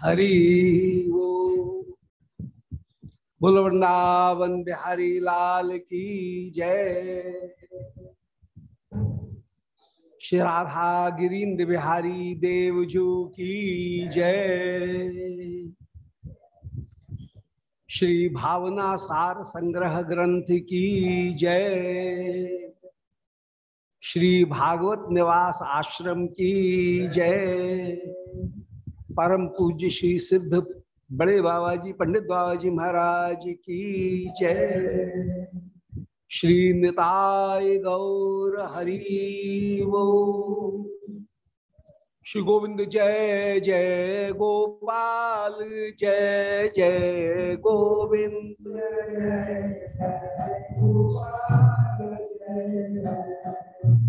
हरि वो। बोल वृंदावन बिहारी लाल की जय। श्री राधा गिरीन्द्र बिहारी देवजू की जय। श्री भावना सार संग्रह ग्रंथ की जय। श्री भागवत निवास आश्रम की जय। परम पूज्य श्री सिद्ध बड़े बाबा जी पंडित बाबा जी महाराज की जय। श्री निताय गौर हरि वो। श्री गोविंद जय जय गोपाल, जय जय गोविंद।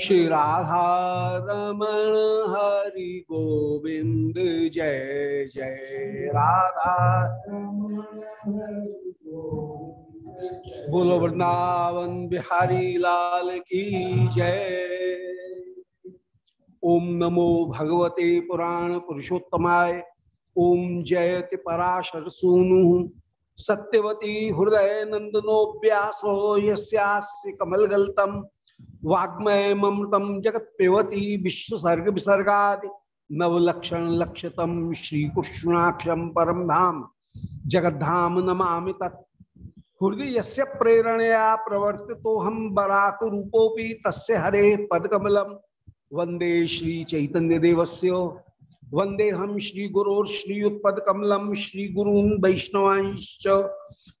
श्री राधा रमण हरि गोविंद, जय जय। राधा बोलो वृंदावन बिहारी लाल की जय। ओम नमो भगवते पुराण पुरुषोत्तमाय, ओम जयति पराशर सूनु। सत्यवती हृदय नंदनो व्यासो यस्यास्य कमलगल्तम। वाग्मय ममृतम जगत पेवती विश्वसर्ग विसर्गा नवलक्षण लक्षतम श्री कृष्णाक्षम परम धाम जगद्धाम नमामि तत्। हृदय यस्य प्रेरणया प्रवर्तितो हम बराक रूपोपि तस्य हरे पदकमलम वंदे श्री चैतन्य देवस्य वंदे हम श्री कमलम श्री गुरून वैष्णवांश्च।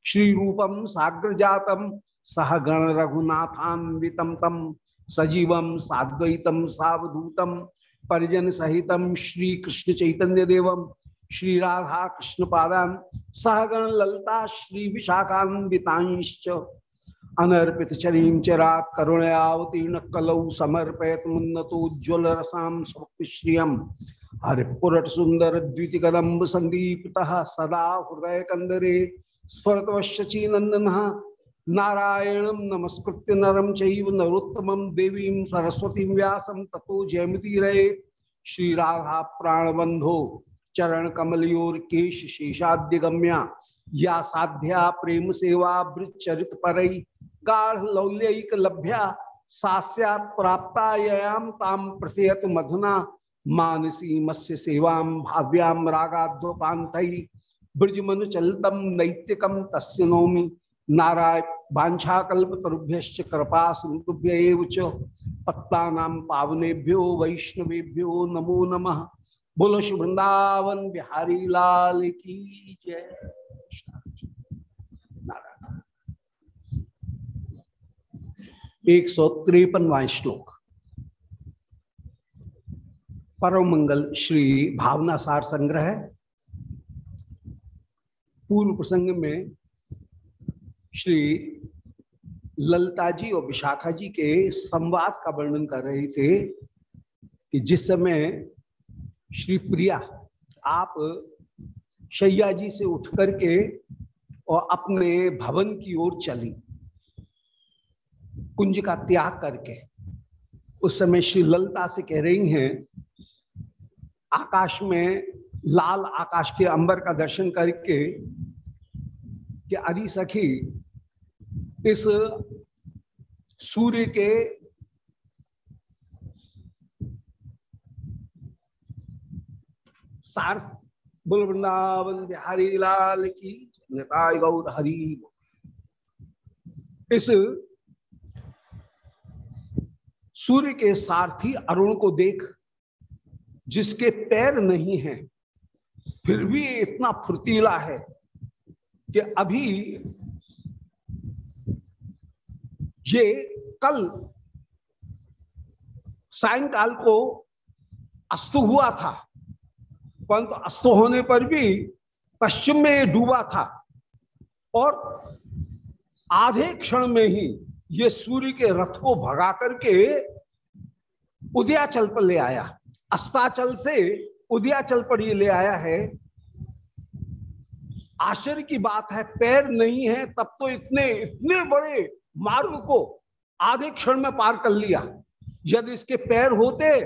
श्री रूपम साग्र जातम सह गण रघुनाथान्वितम तम सजीवम साद्वैतम सावधूतम परिजन सहितम श्री कृष्ण चैतन्य देवम श्री राधा कृष्ण पादान सहगण ललता श्री विशाखान्वितांश्च अनर्पित चरीम चरात करुणयावतीर्ण कलौ समर्पयत मुन्नतोज्वल रसाम श्रियम हरिपुरट सुंदर द्वितिकदम्ब संदीप्तः सदा हृदय कंदरे स्फुरतवश्यची नंदन नारायणं नमस्कृत्य नरम चैव नरोत्तमं देवीं सरस्वतीं व्यासं ततो जयमुदीरये श्री राधा प्राणबंधो चरण कमलयोर केश शेषाद्य गम्या या साध्या प्रेम सेवा वृचरित परई गाढ़ लौल्यक लभ्या सास्यात ताम प्रथयत मधुना। मानसी मत्स्य सेवाम भाव्याम रागाध्वपात ब्रजमन चलतम नैतिकम तस्य नौमी। नाराय बांछाकल्प तरुभ्य कृपा सिंधुभ्य पत्ता पावनेभ्यो, वैष्णवेभ्यो, नमो नमः। बोलो श्री वृंदावन बिहारी लाल की जय। एक सौ तिरपनवा श्लोक। परम मंगल श्री भावना सार संग्रह। पूर्व प्रसंग में श्री ललता जी और विशाखा जी के संवाद का वर्णन कर रहे थे कि जिस समय श्री प्रिया, आप शैया जी से उठ करके और अपने भवन की ओर चली, कुंज का त्याग करके, उस समय श्री ललता से कह रही हैं, आकाश में लाल आकाश के अंबर का दर्शन करके, कि अरी सखी इस सूर्य के सार्थ वृंदावन, बिहारी, लाल की नेताय गौर, हरि इस सूर्य के सारथी अरुण को देख, जिसके पैर नहीं हैं, फिर भी इतना फुर्तीला है कि अभी ये कल सायंकाल को अस्त हुआ था, परंतु अस्त होने पर भी पश्चिम में डूबा था और आधे क्षण में ही ये सूर्य के रथ को भगा करके उदयाचल पर ले आया। अस्ताचल से उदयाचल पर ये ले आया है। आश्चर्य की बात है, पैर नहीं है, तब तो इतने इतने बड़े मार्ग को आधे क्षण में पार कर लिया। यदि इसके पैर होते,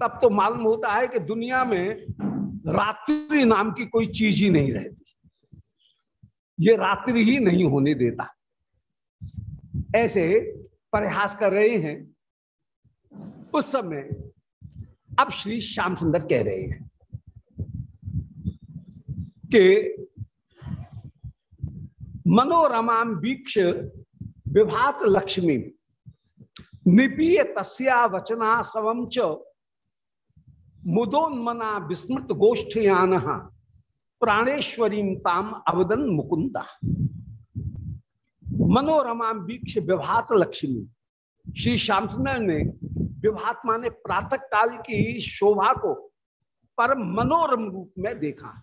तब तो मालूम होता है कि दुनिया में रात्रि नाम की कोई चीज़ ही नहीं रहती। ये रात्रि ही नहीं होने देता। ऐसे प्रयास कर रहे हैं। उस समय अब श्री श्याम सुंदर कह रहे हैं कि मनोरमा वीक्ष विभात लक्ष्मी। निपीय तस्या वचना सवम च मुदोन्मना विस्मृत गोष्ठयान प्राणेश्वरी ताम अवदन मुकुंदा मनोरमा वीक्ष विभात लक्ष्मी। श्री श्याम सुंदर ने विभात माने प्रातः काल की शोभा को परम मनोरम रूप में देखा।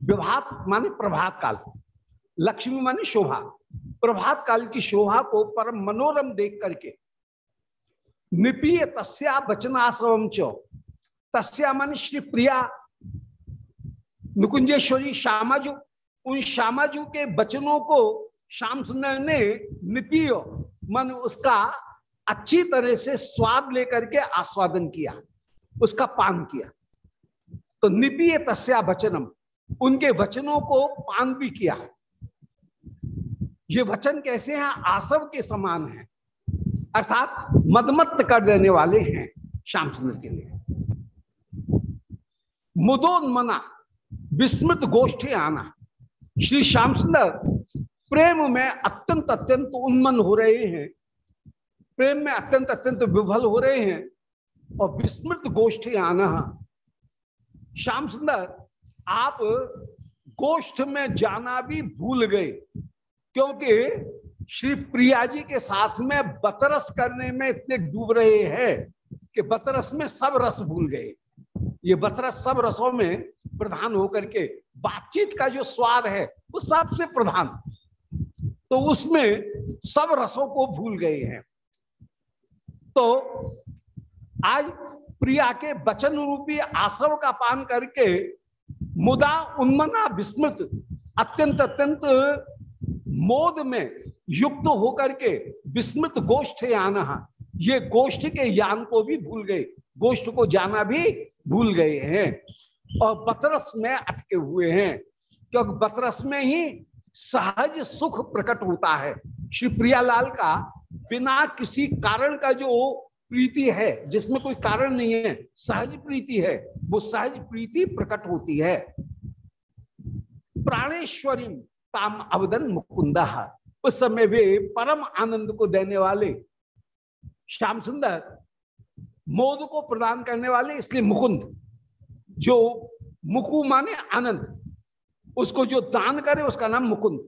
विभात माने प्रभात काल लक्ष्मी माने शोभा। प्रभात काल की शोभा को परम मनोरम देख करके। निपीय तस्या वचनाश्रम चो। तस्या माने श्री प्रिया। नुकुंजेश्वरी श्यामाजू। उन श्यामाजू के वचनों को श्याम सुंदर ने निपीय मन उसका अच्छी तरह से स्वाद लेकर के आस्वादन किया, उसका पान किया। तो निपीय तस्या वचनम, उनके वचनों को पान भी किया। ये वचन कैसे हैं? आसव के समान है। अर्थात मदमत्त कर देने वाले हैं श्याम सुंदर के लिए। मुदोन्मना, विस्मृत गोष्ठी आना। श्री श्याम सुंदर प्रेम में अत्यंत अत्यंत उन्मन हो रहे हैं। प्रेम में अत्यंत अत्यंत विफल हो रहे हैं और विस्मृत गोष्ठी आना। श्याम सुंदर आप गोष्ठ में जाना भी भूल गए। क्योंकि श्री प्रिया जी के साथ में बतरस करने में इतने डूब रहे हैं कि बतरस में सब रस भूल गए। ये बतरस सब रसों में प्रधान होकर के बातचीत का जो स्वाद है, वो सबसे प्रधान। तो उसमें सब रसों को भूल गए हैं। तो आज प्रिया के वचन रूपी आसव का पान करके मुदा उन्मना विस्मृत अत्यंत अत्यंत मोद में युक्त होकर के विस्मृत गोष्ठ आना ये गोष्ठ के यान को भी भूल गए, गोष्ठ को जाना भी भूल गए हैं। और बतरस में अटके हुए हैं, क्योंकि बतरस में ही सहज सुख प्रकट होता है। श्री प्रियालाल का बिना किसी कारण का जो प्रीति है, जिसमें कोई कारण नहीं है, सहज प्रीति है, वो सहज प्रीति प्रकट होती है। प्राणेश्वरी ताम अवदन मुकुंदा। उस समय वे परम आनंद को देने वाले श्याम सुंदर मोद को प्रदान करने वाले इसलिए मुकुंद, जो मुकु माने आनंद। उसको जो दान करे उसका नाम मुकुंद।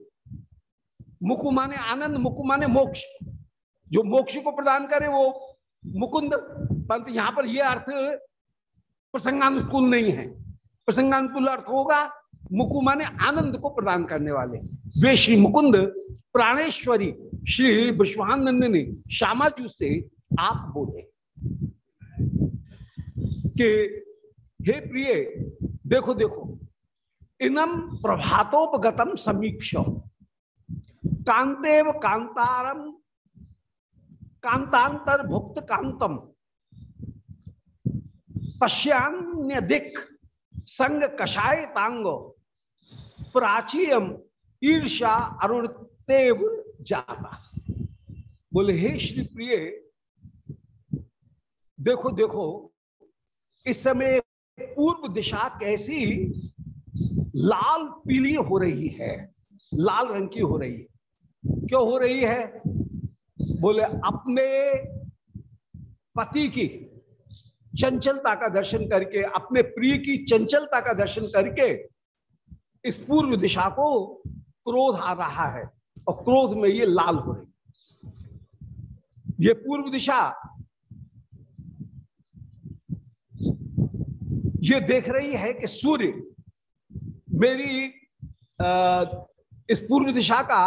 मुकु माने आनंद, मुकु माने मोक्ष। जो मोक्ष को प्रदान करे वो मुकुंद। परंतु यहाँ पर यह अर्थ प्रसंगानुकूल नहीं है। प्रसंगानुकूल अर्थ होगा मुकु माने आनंद को प्रदान करने वाले। वे श्री मुकुंद प्राणेश्वरी श्री विश्वानंद ने श्यामाजू से आप बोले कि, हे प्रिय, देखो देखो, इनम प्रभातोपगतम समीक्ष। कांतेव कांतारम कांतांतर भुक्त कांतम। पश्यान्य दिख संग कषाय तांगो। प्राचीयम ईर्षा अरुण तेव जाता। बोले, हे श्री प्रिय देखो देखो, इस समय पूर्व दिशा कैसी लाल पीली हो रही है, लाल रंग की हो रही है। क्यों हो रही है? बोले, अपने पति की चंचलता का दर्शन करके, अपने प्रिय की चंचलता का दर्शन करके इस पूर्व दिशा को क्रोध आ रहा है और क्रोध में ये लाल हो रही ये पूर्व दिशा ये देख रही है कि सूर्य मेरी आ, इस पूर्व दिशा का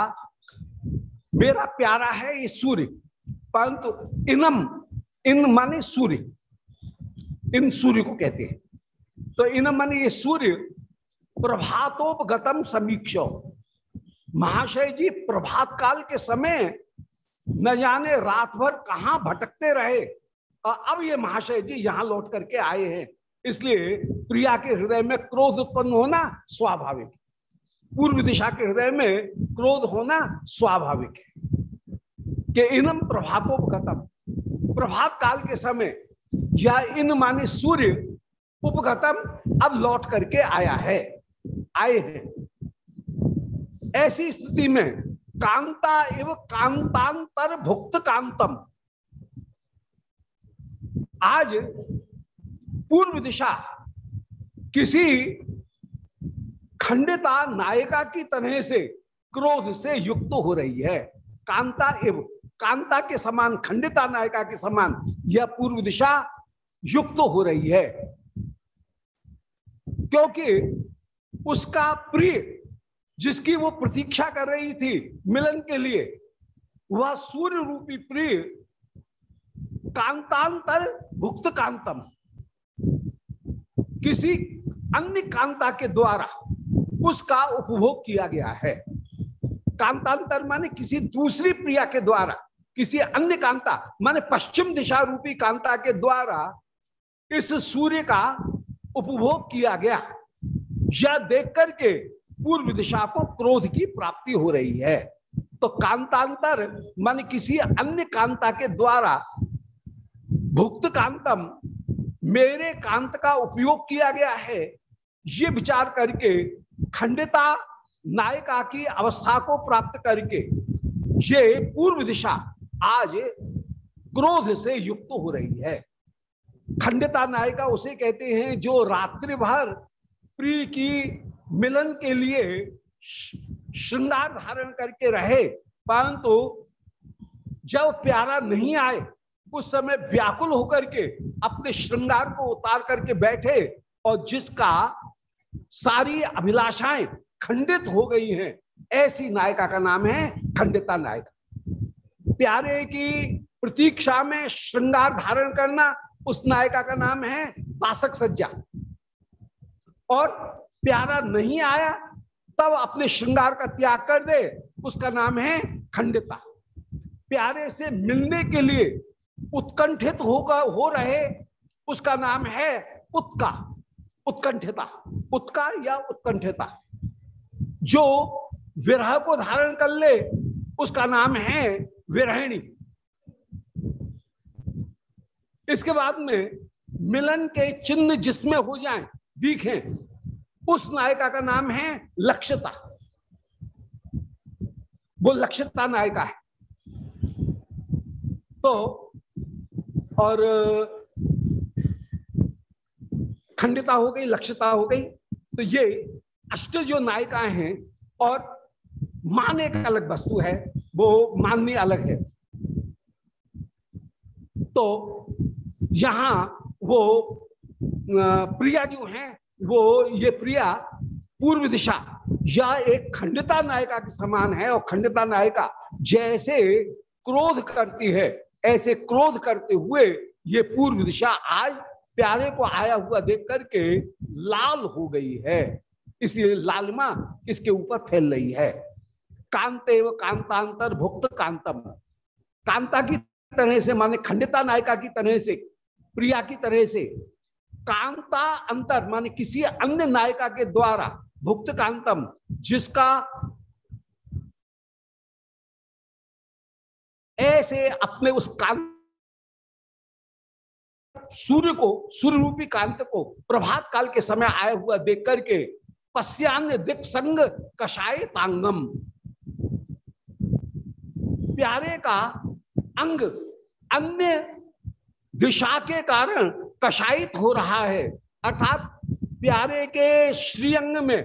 मेरा प्यारा है ये सूर्य परंतु इनम इन माने सूर्य इन सूर्य को कहते हैं। तो इनम माने ये सूर्य प्रभातोपगतम समीक्ष। महाशय जी, प्रभात काल के समय न जाने रात भर कहा भटकते रहे। और अब ये महाशय जी यहाँ लौट करके आए हैं। इसलिए प्रिया के हृदय में क्रोध उत्पन्न होना स्वाभाविक। पूर्व दिशा के हृदय में क्रोध होना स्वाभाविक है। कि इनम प्रभातोपगतम। प्रभात काल के समय या इन माने सूर्य उपगतम अब लौट करके आया है। आए हैं। ऐसी स्थिति में कांता एवं कांतांतर भुक्त कांतम। आज पूर्व दिशा किसी खंडिता नायिका की तरह से क्रोध से युक्त हो रही है। कांता एवं कांता के समान, खंडिता नायिका के समान यह पूर्व दिशा युक्त हो रही है। क्योंकि उसका प्रिय, जिसकी वो प्रतीक्षा कर रही थी मिलन के लिए, वह सूर्य रूपी प्रिय कांतांतर भुक्त कांतम, किसी अन्य कांता के द्वारा उसका उपभोग किया गया है। कांतांतर माने किसी दूसरी प्रिया के द्वारा, किसी अन्य कांता, माने पश्चिम दिशा रूपी कांता के द्वारा इस सूर्य का उपभोग किया गया। यह देख करके पूर्व दिशा को क्रोध की प्राप्ति हो रही है। तो कांतांतर, मान किसी अन्य कांता के द्वारा, भुक्त कांतम, मेरे कांत का उपयोग किया गया है। ये विचार करके खंडिता, नायिका की अवस्था को प्राप्त करके ये पूर्व दिशा आज क्रोध से युक्त हो रही है। खंडिता नायिका उसे कहते हैं, जो रात्रि भर प्रिय की मिलन के लिए श्रृंगार धारण करके रहे, परंतु जब प्यारा नहीं आए, उस समय व्याकुल होकर के अपने श्रृंगार को उतार करके बैठे और जिसका सारी अभिलाषाएँ खंडित हो गई हैं, ऐसी नायिका का नाम है खंडिता नायिका। प्यारे की प्रतीक्षा में श्रृंगार धारण करना उस नायिका का नाम है बासक सज्जा। और प्यारा नहीं आया, तब अपने श्रृंगार का त्याग कर दे। उसका नाम है खंडिता। प्यारे से मिलने के लिए उत्कंठित होकर हो रहे, उसका नाम है उत्का। उत्कंठिता। उत्का या उत्कंठिता। जो विरह को धारण कर ले, उसका नाम है विरहिणी। इसके बाद में मिलन के चिन्ह जिसमें हो जाएँ दिखें। उस नायिका का नाम है लक्ष्यता वो लक्ष्यता नायिका है। तो और, खंडिता हो गई लक्ष्यता हो गई तो ये अष्ट जो नायिकाएँ हैं, और मान एक अलग वस्तु है, वो माननी अलग है। तो यहाँ वो प्रिया जो हैं, वो, ये प्रिया पूर्व दिशा, या एक खंडिता नायिका के समान है, और खंडिता नायिका जैसे क्रोध करती है, ऐसे क्रोध करते हुए ये पूर्व दिशा आज प्यारे को आया हुआ देख करके लाल हो गई है। इसलिए लालमा इसके ऊपर फैल रही है। कांते व कांतांतर भुक्त कांतम। कांता की तरह से, माने खंडिता नायिका की तरह से, प्रिया की तरह से कांता अंतर, माने किसी अन्य नायिका के द्वारा भुक्त कांतम, जिसका ऐसे अपने उस कांत सूर्य को सूर्य रूपी कांत को प्रभात काल के समय आया हुआ देख करके पश्चान्य दिख संग कषाय तांगम। प्यारे का अंग अन्य दिशा के कारण कषायित हो रहा है। अर्थात प्यारे के श्रीअंग में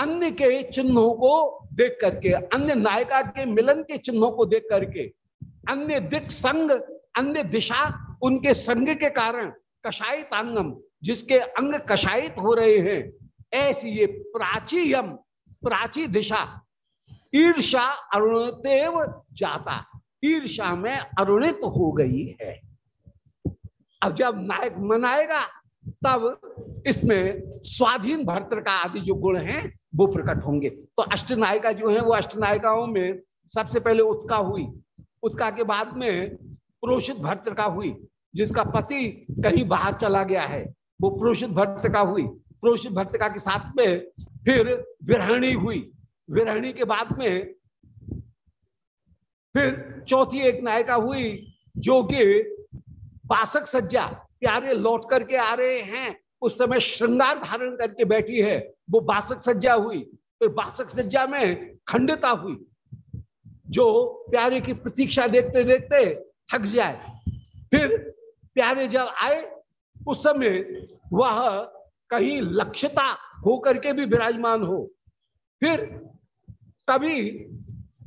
अन्य के चिन्हों को देख करके, अन्य नायिका के मिलन के चिन्हों को देख करके, अन्य दिक संग, अन्य दिशा उनके संग के कारण कषायित अंगम, जिसके अंग कषायित हो रहे हैं, ऐसी ये प्राची यम, प्राची दिशा ईर्षा अरुणतेव जाता ईर्षा में अरुणित हो गई है। अब जब नायक मनाएगा, तब इसमें स्वाधीन भर्तर का आदि जो गुण हैं, वो प्रकट होंगे। तो अष्टनायिका जो है, वो अष्टनायिकाओं में सबसे पहले उत्का हुई। उत्का के बाद में पुरोषित भर्तृका हुई, जिसका पति कहीं बाहर चला गया है। वो पुरोषित भर्तृका हुई। पुरोषित भर्तृका के साथ में फिर विरहणी हुई। विरहणी के बाद में फिर चौथी एक नायिका हुई, जो कि बासक सज्जा प्यारे लौट करके आ रहे हैं। उस समय श्रृंगार धारण करके बैठी है। वो बासक सज्जा हुई। फिर बासक सज्जा में खंडता हुई, जो प्यारे की प्रतीक्षा देखते देखते थक जाए। फिर प्यारे जब आए, उस समय वह कहीं लक्ष्यता होकर के भी विराजमान हो। फिर कभी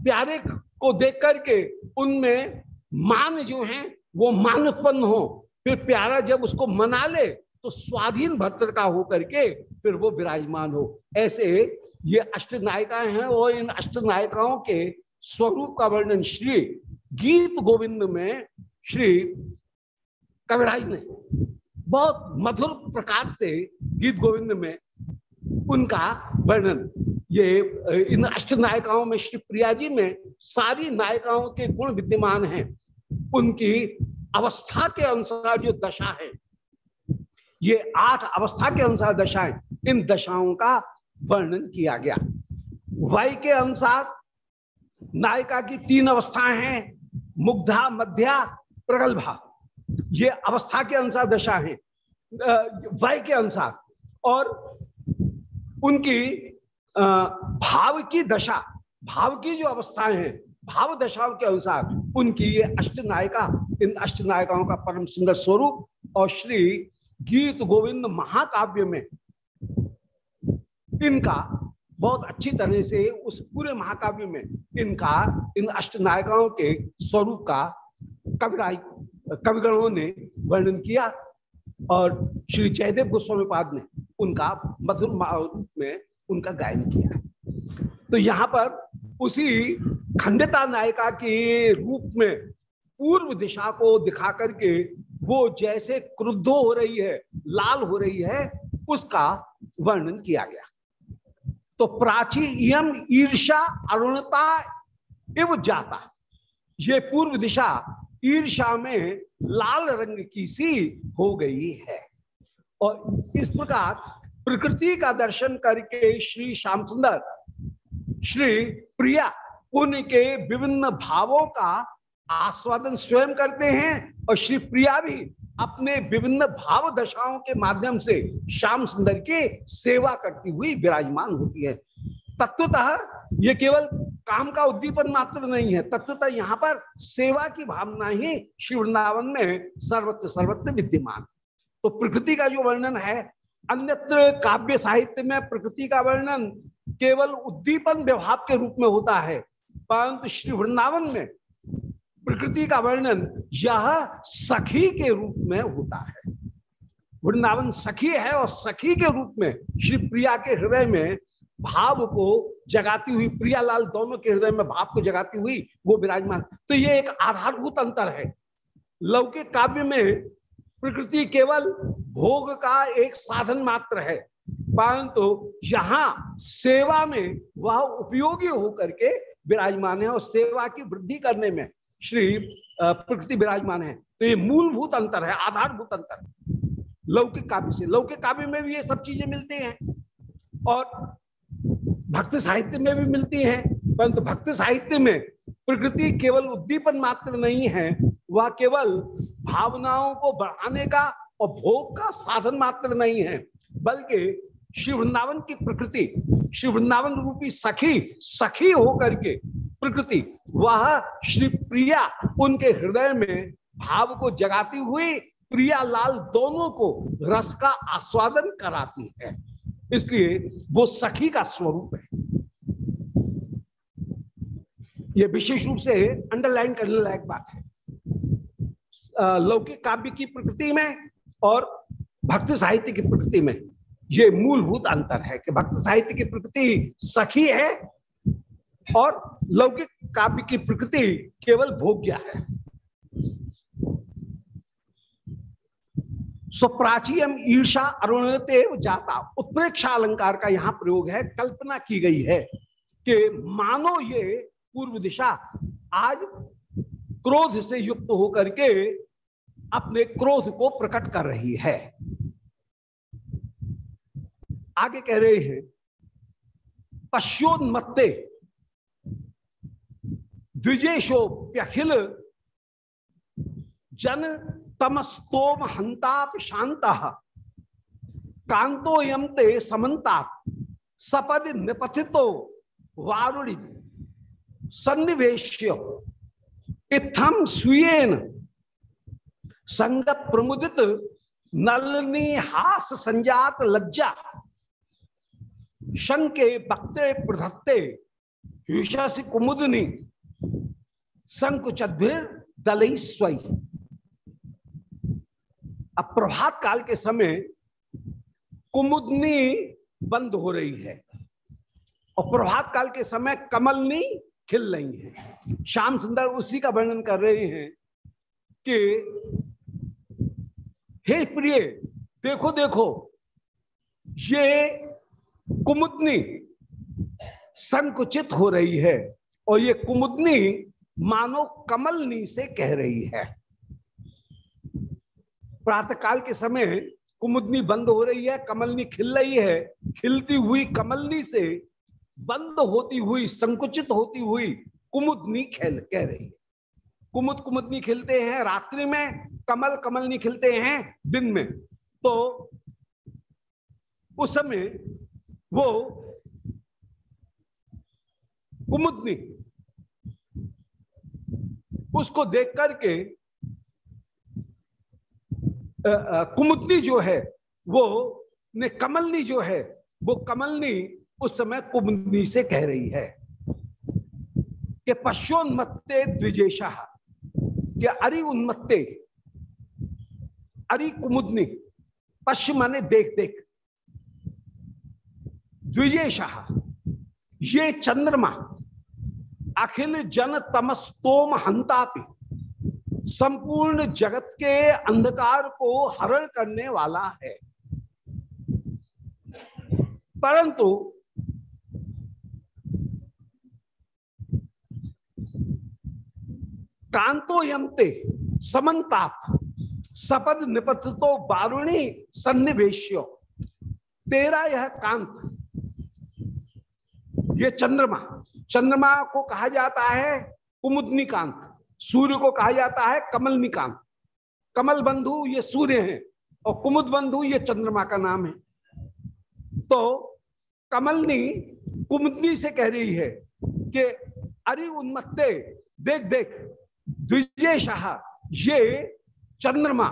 प्यारे को देख करके उनमें मान जो है वो मान उत्पन्न हो, फिर प्यारा जब उसको मना ले तो स्वाधीन भर्तर का होकर के फिर वो विराजमान हो। ऐसे ये अष्ट नायिकाएँ हैं और इन अष्ट नायिकाओं के स्वरूप का वर्णन श्री गीत गोविंद में श्री कविराज ने बहुत मधुर प्रकार से गीत गोविंद में उनका वर्णन। ये, इन अष्ट नायिकाओं में श्री प्रिया जी में सारी नायिकाओं के गुण विद्यमान हैं। उनकी अवस्था के अनुसार जो दशा है, ये आठ अवस्था के अनुसार दशाएँ इन दशाओं का वर्णन किया गया। वाय के अनुसार नायिका की तीन अवस्थाएँ हैं, मुग्धा, मध्या, प्रगल्भा। ये अवस्था के अनुसार दशा है वाय के अनुसार। और उनकी भाव की दशा, भाव की जो अवस्थाएँ हैं भाव दशाओं के अनुसार उनकी ये अष्ट नायिका इन अष्ट नायिकाओं का परम सुंदर स्वरूप और श्री गीत गोविंद महाकाव्य में इनका बहुत अच्छी तरह से उस पूरे महाकाव्य में इनका, इन अष्ट नायिकाओं के स्वरूप का कविराय, कविगणों ने वर्णन किया और श्री जयदेव गोस्वामी पाद ने उनका मधुर में उनका गायन किया। तो यहाँ पर उसी खंडिता नायिका के रूप में पूर्व दिशा को दिखा करके वो जैसे क्रुद्ध हो रही है, लाल हो रही है, उसका वर्णन किया गया। तो प्राची यम ईर्षा अरुणता एवं जाता। ये पूर्व दिशा ईर्षा में लाल रंग की सी हो गई है। और इस प्रकार प्रकृति का दर्शन करके श्री श्याम सुंदर श्री प्रिया उनके विभिन्न भावों का आस्वादन स्वयं करते हैं और श्री प्रिया भी अपने विभिन्न भाव दशाओं के माध्यम से श्याम सुंदर की सेवा करती हुई विराजमान होती है। तत्वतः ये केवल काम का उद्दीपन मात्र नहीं है, तत्वतः यहाँ पर सेवा की भावना ही शिवृंदावन में सर्वत्र सर्वत्र विद्यमान। तो प्रकृति का जो वर्णन है, अन्यत्र काव्य साहित्य में प्रकृति का वर्णन केवल उद्दीपन विभाव के रूप में होता है। परंतु श्री वृंदावन में प्रकृति का वर्णन यह सखी के रूप में होता है। वृंदावन सखी है और सखी के रूप में श्री प्रिया के हृदय में भाव को जगाती हुई, प्रियालाल दोनों के हृदय में भाव को जगाती हुई वो विराजमान। तो ये एक आधारभूत अंतर है। लौकिक काव्य में प्रकृति केवल भोग का एक साधन मात्र है। परंतु यहाँ सेवा में वह उपयोगी होकर के विराजमान है और सेवा की वृद्धि करने में श्री प्रकृति विराजमान है तो ये मूलभूत अंतर है, आधारभूत अंतर लौकिक काव्य से, लौकिक काव्य में भी ये सब चीज़ें मिलती हैं और भक्त साहित्य में भी मिलती हैं, परंतु भक्त साहित्य में प्रकृति केवल उद्दीपन मात्र नहीं है, वह केवल भावनाओं को बढ़ाने का और भोग का साधन मात्र नहीं है। बल्कि श्री वृंदावन की प्रकृति, श्री वृंदावन रूपी सखी सखी होकर के प्रकृति, वह श्री प्रिया उनके हृदय में भाव को जगाती हुई प्रिया लाल दोनों को रस का आस्वादन कराती है। इसलिए वो सखी का स्वरूप है। यह विशेष रूप से अंडरलाइन करने लायक बात है। लौकिक काव्य की प्रकृति में और भक्त साहित्य की प्रकृति में ये मूलभूत अंतर है कि भक्त साहित्य की प्रकृति सखी है और लौकिक काव्य की प्रकृति केवल भोग्य है। स्वप्राचीयम ईर्षा अरुणते जाता। उत्प्रेक्षा अलंकार का यहाँ प्रयोग है, कल्पना की गई है कि मानो ये पूर्व दिशा आज क्रोध से युक्त होकर के अपने क्रोध को प्रकट कर रही है। आगे कह रहे हैं, पश्योन्मत्ते द्विजेशोप्यखिल जन तमस्तोम हंताप शांता कांतो यमते समन्ता सपद निपथितो वारुणी, सन्निवेश्य इत्थम स्वीयन संग प्रमुदित नलनी हास संजात लज्जा शंके बक्ते प्रधत्ते कुमुदनी संकुचिर दलई स्वई अब प्रभात काल के समय कुमुदनी बंद हो रही है और प्रभात काल के समय कमलनी खिल रही है। श्याम सुंदर उसी का वर्णन कर रहे हैं कि, हे प्रिय, देखो देखो, ये कुमुदनी संकुचित हो रही है और ये कुमुदनी मानो कमलनी से कह रही है। प्रातः काल के समय कुमुदनी बंद हो रही है, कमलनी खिल रही है, खिलती हुई कमलनी से बंद होती हुई, संकुचित होती हुई कुमुदनी खेल कह रही है। कुमुद कुमुदनी खिलते हैं, रात्रि में कमल कमलनी खिलते हैं, दिन में। तो उस समय वो कुमुदनी, उसको देख करके कुमुदनी जो है, वो, ने कमलनी जो है, वो कमलनी उस समय कुमुदनी से कह रही है कि पश्चोन्मत्ते द्विजेशा, कि अरि उन्मत्ते, अरि कुमुदनी पश्चिम माने देख देख। द्विजेशा। ये चंद्रमा, अखिल जन तमस्तोम हंतापि संपूर्ण जगत के अंधकार को हरण करने वाला है। परंतु, कांतो यमते समन्तात सपद निपत तो बारुणी सन्निवेश्यो। तेरा यह कांत ये चंद्रमा चंद्रमा को कहा जाता है कुमुदनी कांत सूर्य को कहा जाता है कमलनी कांत कमल बंधु ये सूर्य हैं और कुमुद बंधु ये चंद्रमा का नाम है। तो कमलनी कुमुदनी से कह रही है कि अरे उन्मत्ते, देख देख, द्विजेश, ये चंद्रमा,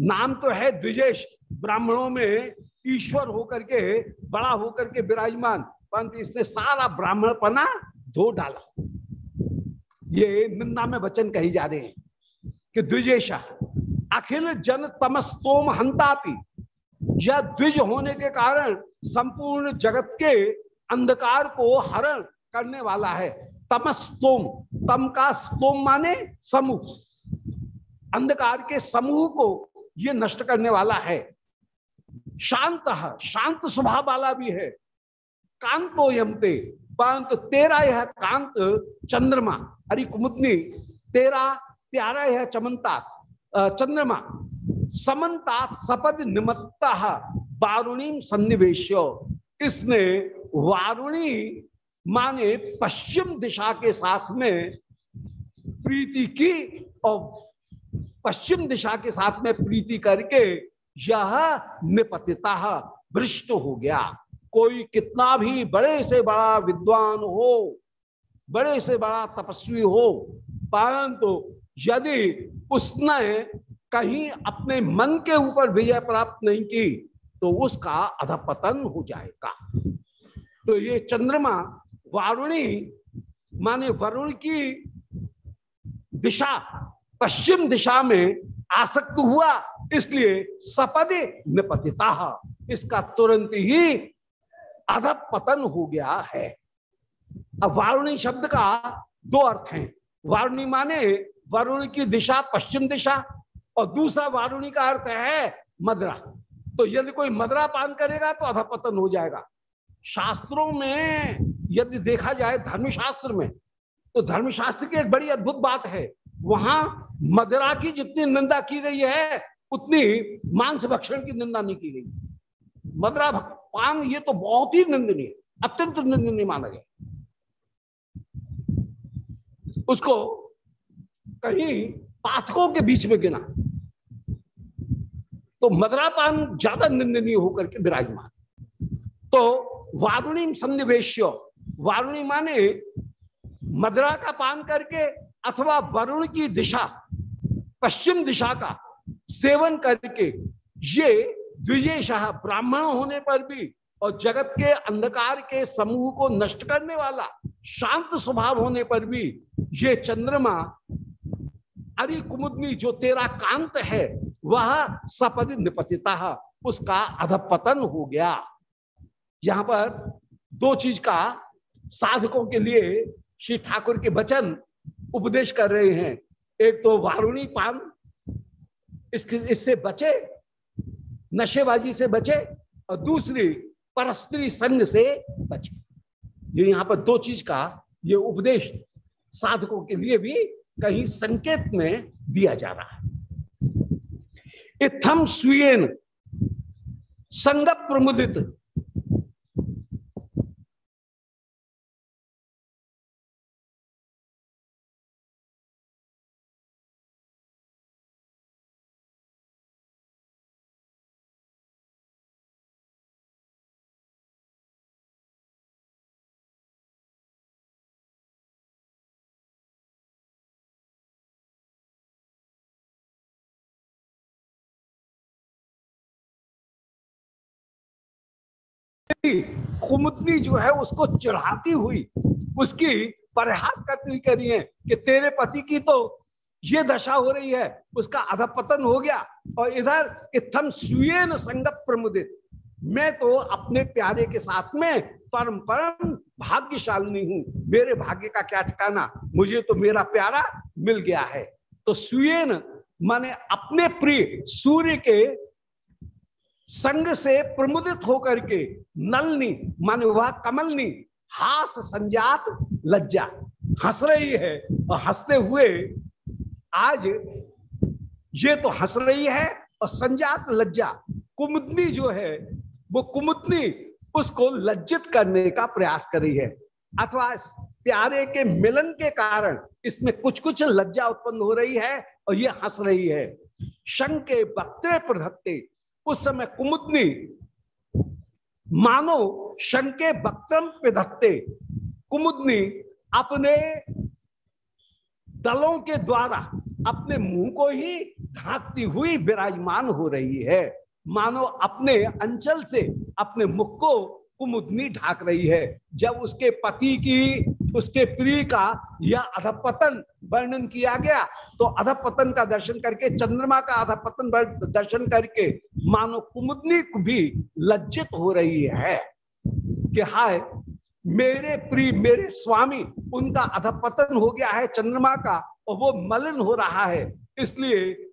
नाम तो है द्विजेश, ब्राह्मणों में ईश्वर होकर के, बड़ा होकर के विराजमान। परंतु इसने सारा ब्राह्मण पना धो डाला। ये निंदा में वचन कही जा रहे हैं कि द्विजेशा, अखिल जन तमस्तोम हंतापी। यह द्विज होने के कारण संपूर्ण जगत के अंधकार को हरण करने वाला है। तमस्तोम तम का स्तोम माने समूह। अंधकार के समूह को ये नष्ट करने वाला है। शांत शांत स्वभाव वाला भी है। कांतो यमते परंतु तेरा यह कांत चंद्रमा। हरि कुमुदनी, तेरा प्यारा यह चमनता चंद्रमा। समन्ता सपद निमत्ता वारुणी सन्निवेश इसने वारुणी माने पश्चिम दिशा के साथ में प्रीति की और पश्चिम दिशा के साथ में प्रीति करके यह निपतिता भ्रष्ट हो गया। कोई कितना भी बड़े से बड़ा विद्वान हो, बड़े से बड़ा तपस्वी हो, परंतु यदि उसने कहीं अपने मन के ऊपर विजय प्राप्त नहीं की तो उसका अधपतन हो जाएगा। तो ये चंद्रमा वारुणी, माने वरुण की दिशा, पश्चिम दिशा में आसक्त हुआ, इसलिए सपदे निपतिता, इसका तुरंत ही अधप पतन हो गया है। अब वारुणी शब्द का दो अर्थ हैं। वारुणी माने वरुण की दिशा पश्चिम दिशा और दूसरा वारुणी का अर्थ है मदरा। तो यदि कोई मदरा पान करेगा तो अधपतन हो जाएगा। शास्त्रों में यदि देखा जाए धर्मशास्त्र में तो धर्मशास्त्र की एक बड़ी अद्भुत बात है। वहाँ मदरा की जितनी निंदा की गई है, उतनी मांस भक्षण की निंदा नहीं की गई। मदरा पान ये तो बहुत ही निंदनीय, अत्यंत निंदनीय माना गया उसको कहीं पाठकों के बीच में गिना तो मदरापान ज़्यादा निंदनीय होकर के विराजमान। तो वारुणी सन्निवेश वारुणी माने मदरा का पान करके अथवा वरुण की दिशा, पश्चिम दिशा का सेवन करके, ये द्विजय ब्राह्मण होने पर भी और जगत के अंधकार के समूह को नष्ट करने वाला शांत स्वभाव होने पर भी ये चंद्रमा अरि कुमुदनी जो तेरा कांत है, वह सपद निपतिता, उसका अधपतन हो गया। यहाँ पर दो चीज़ का साधकों के लिए श्री ठाकुर के वचन उपदेश कर रहे हैं। एक तो वारुणी पान इससे बचे नशेबाजी से बचे और दूसरी परस्त्री संग से बचे। ये यहाँ पर दो चीज़ का ये उपदेश साधकों के लिए भी कहीं संकेत में दिया जा रहा है। इथम स्वीन संगत प्रमुदित कुमुदनी जो है उसको चढ़ाती हुई, उसकी प्रयास करती हुई कह रही है कि तेरे पति की तो ये दशा हो रही है, उसका अधपतन हो गया और इधर इथम सुन संगत प्रमुदित। मैं तो अपने प्यारे के साथ में परम परम भाग्यशालिनी हूँ। मेरे भाग्य का क्या ठिकाना? मुझे तो मेरा प्यारा मिल गया है। तो सुन माने अपने प्रिय सूर्य के संग से प्रमुदित होकर के नलनी, माने वह कमलनी, हास संजात लज्जा। हंस रही है और हँसते हुए आज ये तो हंस रही है और संजात लज्जा। कुमुदनी जो है, वो कुमुदनी उसको लज्जित करने का प्रयास कर रही है। अथवा प्यारे के मिलन के कारण इसमें कुछ कुछ लज्जा उत्पन्न हो रही है और ये हंस रही है। शंके बक्रे प्रधत्ते उस समय कुमुदनी, मानो शंके बक्तम पिधत्ते। कुमुदनी अपने दलों के द्वारा अपने मुँह को ही ढांकती हुई विराजमान हो रही है। मानो अपने अंचल से अपने मुख को कुमुदनी ढाक रही है। जब उसके पति की, उसके प्रिय का यह अधपतन वर्णन किया गया तो अधपतन का दर्शन करके, चंद्रमा का अधपतन दर्शन करके मानो कुमुदनी भी लज्जित हो रही है कि हाय, मेरे प्रिय, मेरे स्वामी, उनका अधपतन हो गया है, चंद्रमा का, और वो मलिन हो रहा है। इसलिए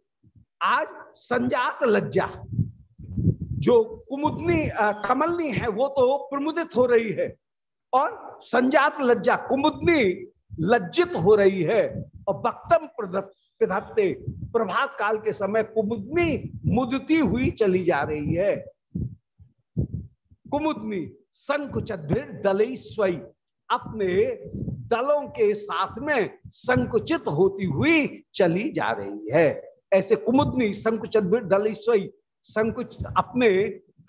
आज संजात लज्जा। जो कुमुदनी कमलनी है, वो तो प्रमुदित हो रही है। और संजात लज्जा, कुमुदनी लज्जित हो रही है। और बक्तम प्रधत्ते प्रभात काल के समय कुमुदनी मुदती हुई चली जा रही है। कुमुदनी संकुचिर दलई स्वई, अपने दलों के साथ में संकुचित होती हुई चली जा रही है। ऐसे कुमुदनी संकुचित दल संकुच, अपने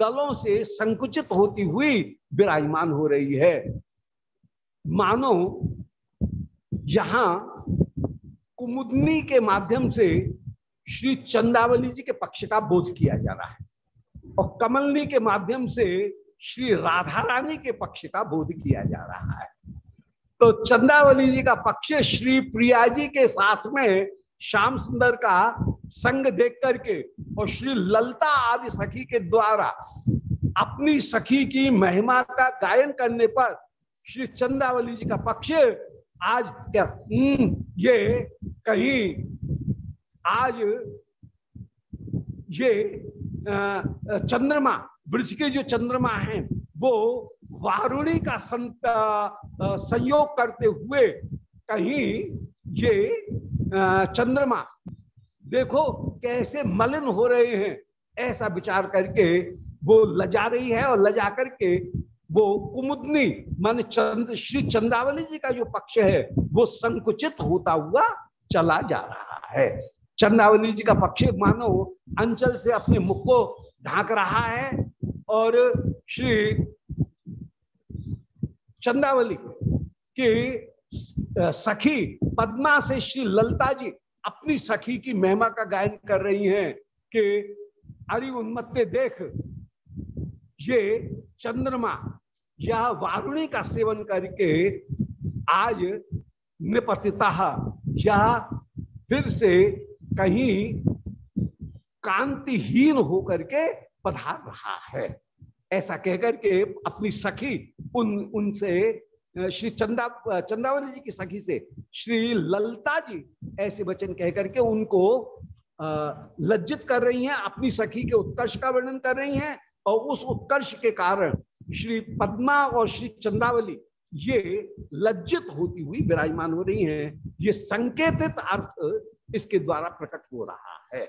दलों से संकुचित होती हुई विराजमान हो रही है। मानो, यहाँ कुमुदनी के माध्यम से श्री चंदावली जी के पक्ष का बोध किया जा रहा है और कमलनी के माध्यम से श्री राधा रानी के पक्ष का बोध किया जा रहा है। तो चंदावली जी का पक्ष श्री प्रिया जी के साथ में श्याम सुंदर का संग देख करके और श्री ललता आदि सखी के द्वारा अपनी सखी की महिमा का गायन करने पर श्री चंदावली जी का पक्ष आज हम्म, ये कहीं आज ये चंद्रमा ब्रज के जो चंद्रमा हैं वो वारुणी का संयोग करते हुए कहीं ये चंद्रमा, देखो कैसे मलिन हो रहे हैं। ऐसा विचार करके वो लजा रही है और लजा करके वो कुमुदनी, मान चंद्र श्री चंद्रावली जी का जो पक्ष है, वो संकुचित होता हुआ चला जा रहा है। चंद्रावली जी का पक्ष, मानो अंचल से अपने मुख को ढांक रहा है और श्री चंद्रावली की सखी, पद्मा से श्री ललता जी अपनी सखी की महिमा का गायन कर रही हैं कि अरि उन्मत्ते देख, ये चंद्रमा, या वारुणी का सेवन करके आज निपतिता, या फिर से कहीं कांतिहीन होकर के पधार रहा है। ऐसा कहकर के अपनी सखी उन, उनसे श्री चंदा चंदावली जी की सखी से श्री ललता जी ऐसे वचन कहकर के उनको लज्जित कर रही हैं, अपनी सखी के उत्कर्ष का वर्णन कर रही हैं और उस उत्कर्ष के कारण श्री पद्मा और श्री चंदावली ये लज्जित होती हुई विराजमान हो रही हैं। ये संकेतित अर्थ इसके द्वारा प्रकट हो रहा है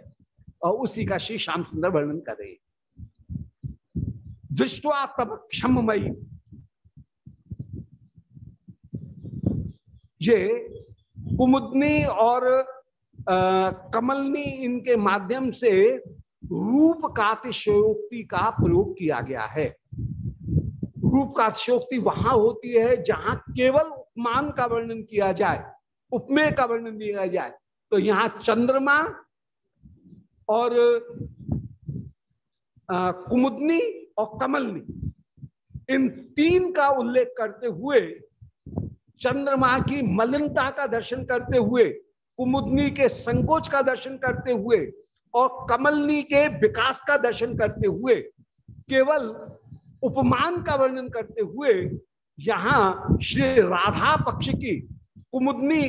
और उसी का श्री श्याम सुंदर वर्णन करे। दृष्टवा तब क्षमयी ये कुमुदनी और आ, कमलनी इनके माध्यम से रूप कातिशयोक्ति का प्रयोग किया गया है। रूप कातिशयोक्ति वहाँ होती है जहाँ केवल उपमान का वर्णन किया जाए उपमेय का वर्णन किया जाए। तो यहाँ चंद्रमा और कुमुदनी और कमलनी इन तीन का उल्लेख करते हुए चंद्रमा की मलिनता का दर्शन करते हुए, कुमुदनी के संकोच का दर्शन करते हुए और कमलनी के विकास का दर्शन करते हुए, केवल उपमान का वर्णन करते हुए, यहाँ श्री राधा पक्ष की कुमुदनी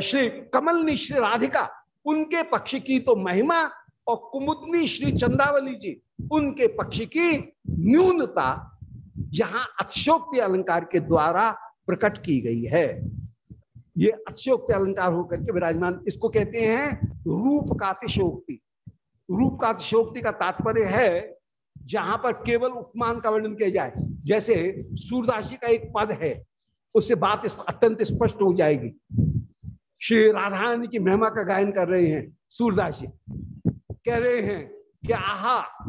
श्री कमलनी, श्री राधिका, उनके पक्ष की तो महिमा और कुमुदनी श्री चंदावली जी, उनके पक्ष की न्यूनता, यहाँ अक्षोक्ति अलंकार के द्वारा प्रकट की गई है। ये अक्षोक्ति अलंकार होकर के विराजमान इसको कहते हैं रूप कातिशोक्ति रूप कातिशोक्ति का तात्पर्य है जहाँ पर केवल उपमान का वर्णन किया जाए। जैसे सूरदास जी का एक पद है, उससे बात अत्यंत स्पष्ट हो जाएगी। श्री राधा रानी की महिमा का गायन कर रहे हैं सूरदास जी। कह रहे हैं कि आहा,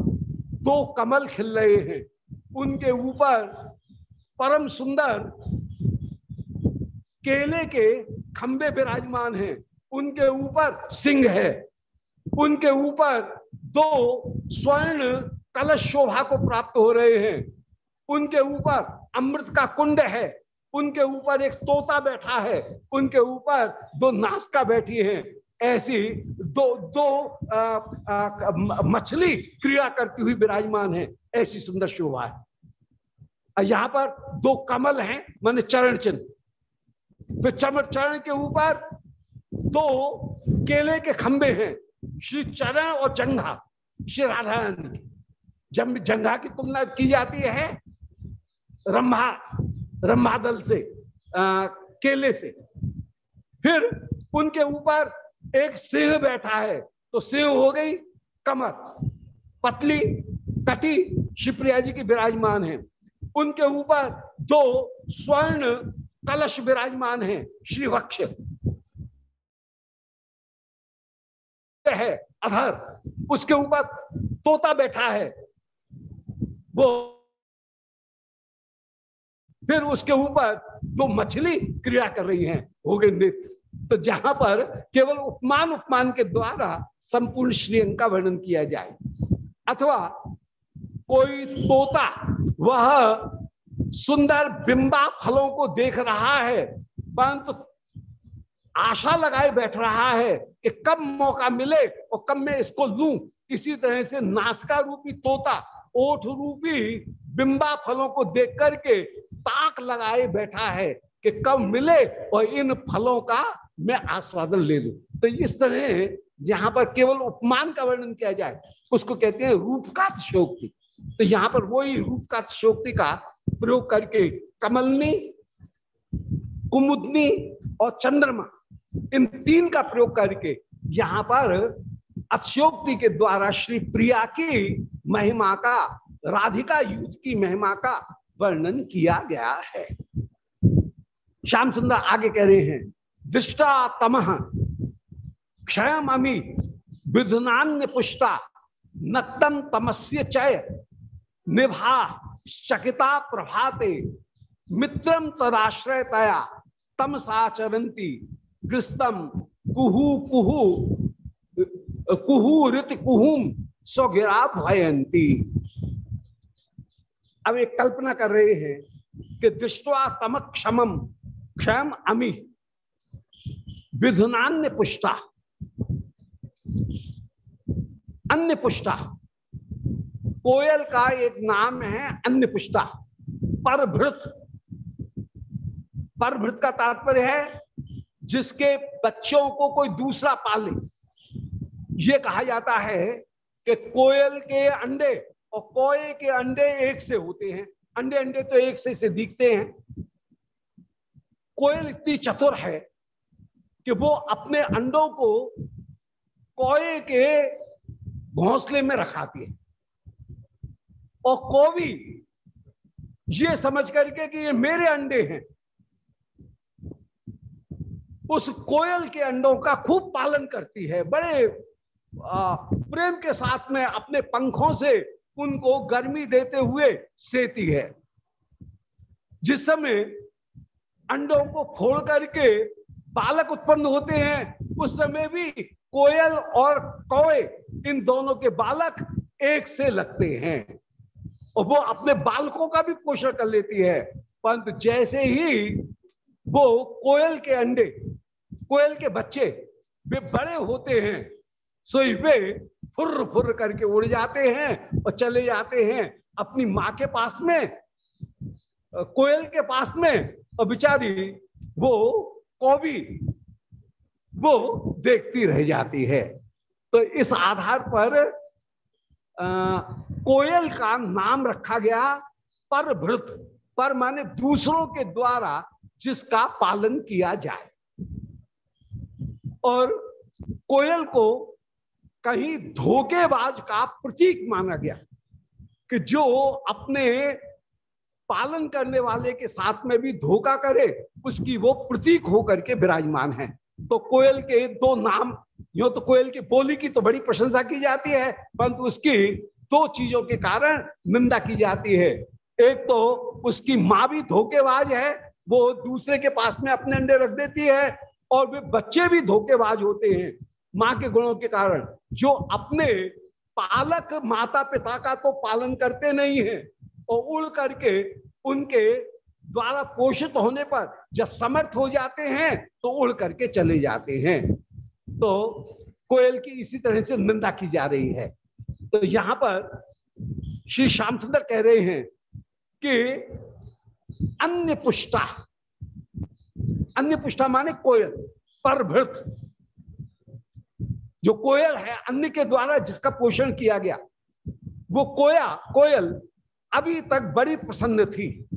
दो कमल खिल रहे हैं। उनके ऊपर परम सुंदर केले के खंबे विराजमान हैं, उनके ऊपर सिंह है। उनके ऊपर दो स्वर्ण कलश शोभा को प्राप्त हो रहे हैं। उनके ऊपर अमृत का कुंड है। उनके ऊपर एक तोता बैठा है। उनके ऊपर दो नासका बैठी हैं। ऐसी दो दो मछली क्रिया करती हुई विराजमान है। ऐसी सुंदर शोभा है। यहाँ पर दो कमल हैं, माने चरण चिन्ह। फिर चमर चरण के ऊपर दो केले के खंबे हैं श्री चरण और जंघा श्री राधा रानी की। जब जंघा की तुलना की जाती है रंभा रंभा दल से आ, केले से। फिर उनके ऊपर एक सिंह बैठा है तो सिंह हो गई कमर पतली कटी शिवप्रिया जी की विराजमान है। उनके ऊपर दो स्वर्ण कलश विराजमान है, श्री वक्ष। है अधर, उसके ऊपर तोता बैठा है। वो फिर उसके ऊपर दो मछली क्रिया कर रही हैं, हो गए नृत्य। तो जहाँ पर केवल उपमान उपमान के द्वारा संपूर्ण श्रीअंग का वर्णन किया जाए। अथवा कोई तोता, वह सुंदर बिंबा फलों को देख रहा है, परंतु आशा लगाए बैठ रहा है कि कब मौका मिले और कब मैं इसको लू। इसी तरह से नासका रूपी तोता, ओठ रूपी बिंबा फलों को देख करके ताक लगाए बैठा है कि कब मिले और इन फलों का मैं आस्वादन ले लू। तो इस तरह जहाँ पर केवल उपमान का वर्णन किया जाए, उसको कहते हैं रूप का शोक्ति। तो यहाँ पर वही रूप का शोक्ति का प्रयोग करके कमलनी, कुमुदनी और चंद्रमा, इन तीन का प्रयोग करके यहाँ पर अक्षोक्ति के द्वारा श्री प्रिया की महिमा का, राधिका युद्ध की महिमा का वर्णन किया गया है। श्याम सुंदर आगे कह रहे हैं दृष्टा तम क्षय अमी विधुनान्य पुष्टा नक्तम तमस्य चय, निभा चकिता प्रभाते मित्रम तदाश्रयतया, तम साचरती कृष्णम कुहू कुहू कुहू ऋत कुहुम स्वगिरा भयंती अब एक कल्पना कर रहे हैं कि दृष्टवा तम क्षम क्षम अमी विधुनान्य पुष्टा अन्य पुष्टा कोयल का एक नाम है अन्य पुष्टा परभृत। परभृत का तात्पर्य है जिसके बच्चों को कोई दूसरा पाले ये कहा जाता है कि कोयल के अंडे और कोए के अंडे एक से होते हैं। अंडे अंडे तो एक से, से दिखते हैं। कोयल इतनी चतुर है कि वो अपने अंडों को कोए के घोंसले में रखाती है। और कोवी, ये समझ करके कि ये मेरे अंडे हैं। उस कोयल के अंडों का खूब पालन करती है। बड़े प्रेम के साथ में अपने पंखों से उनको गर्मी देते हुए सेती है। जिस समय अंडों को फोड़ करके बालक उत्पन्न होते हैं, उस समय भी कोयल और कौए इन दोनों के बालक एक से लगते हैं। और वो अपने बालकों का भी पोषण कर लेती है। परंतु जैसे ही वो कोयल के अंडे, कोयल के बच्चे वे बड़े होते हैं, सो वे फुर फुर करके उड़ जाते हैं और चले जाते हैं अपनी माँ के पास में, कोयल के पास में। और बिचारी वो कौवी वो देखती रह जाती है। तो इस आधार पर कोयल का नाम रखा गया परभृत पर माने दूसरों के द्वारा जिसका पालन किया जाए। और कोयल को कहीं धोखेबाज का प्रतीक माना गया कि जो अपने पालन करने वाले के साथ में भी धोखा करे, उसकी वो प्रतीक होकर के विराजमान है। तो कोयल के दो नाम, यो तो कोयल की बोली की तो बड़ी प्रशंसा की जाती है, परंतु उसकी दो चीज़ों के कारण निंदा की जाती है। एक तो उसकी माँ भी धोखेबाज है, वो दूसरे के पास में अपने अंडे रख देती है और वे बच्चे भी धोखेबाज होते हैं माँ के गुणों के कारण। जो अपने पालक माता पिता का तो पालन करते नहीं है और उड़ करके उनके द्वारा पोषित होने पर जब समर्थ हो जाते हैं तो उड़ करके चले जाते हैं। तो कोयल की इसी तरह से निंदा की जा रही है। तो यहाँ पर श्री श्याम सुंदर कह रहे हैं कि अन्य पुष्टा अन्य पुष्टा माने कोयल, परभृत। जो कोयल है, अन्य के द्वारा जिसका पोषण किया गया, वो कोया, कोयल अभी तक बड़ी प्रसन्न थी।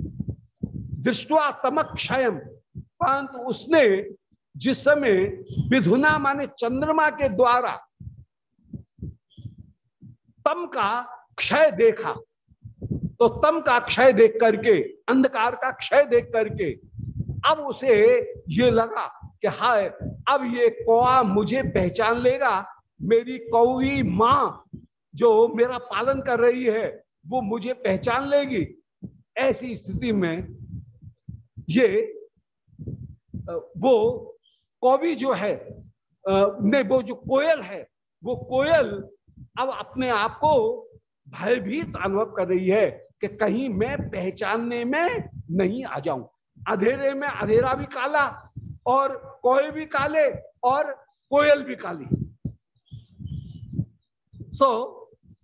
दृष्टवा तमक क्षयम, परंतु उसने जिस समय विधुना माने चंद्रमा के द्वारा तम का क्षय देखा। तो तम का क्षय देख करके, अंधकार का क्षय देख करके, अब उसे ये लगा कि हाय, अब ये कौआ मुझे पहचान लेगा। मेरी कौवी माँ जो मेरा पालन कर रही है, वो मुझे पहचान लेगी। ऐसी स्थिति में ये वो कौवी जो है नहीं वो जो कोयल है, वो कोयल अब अपने आप को भयभीत अनुभव कर रही है कि कहीं मैं पहचानने में नहीं आ जाऊँ। अंधेरे में अंधेरा भी काला और कोय भी काले और कोयल भी काली। सो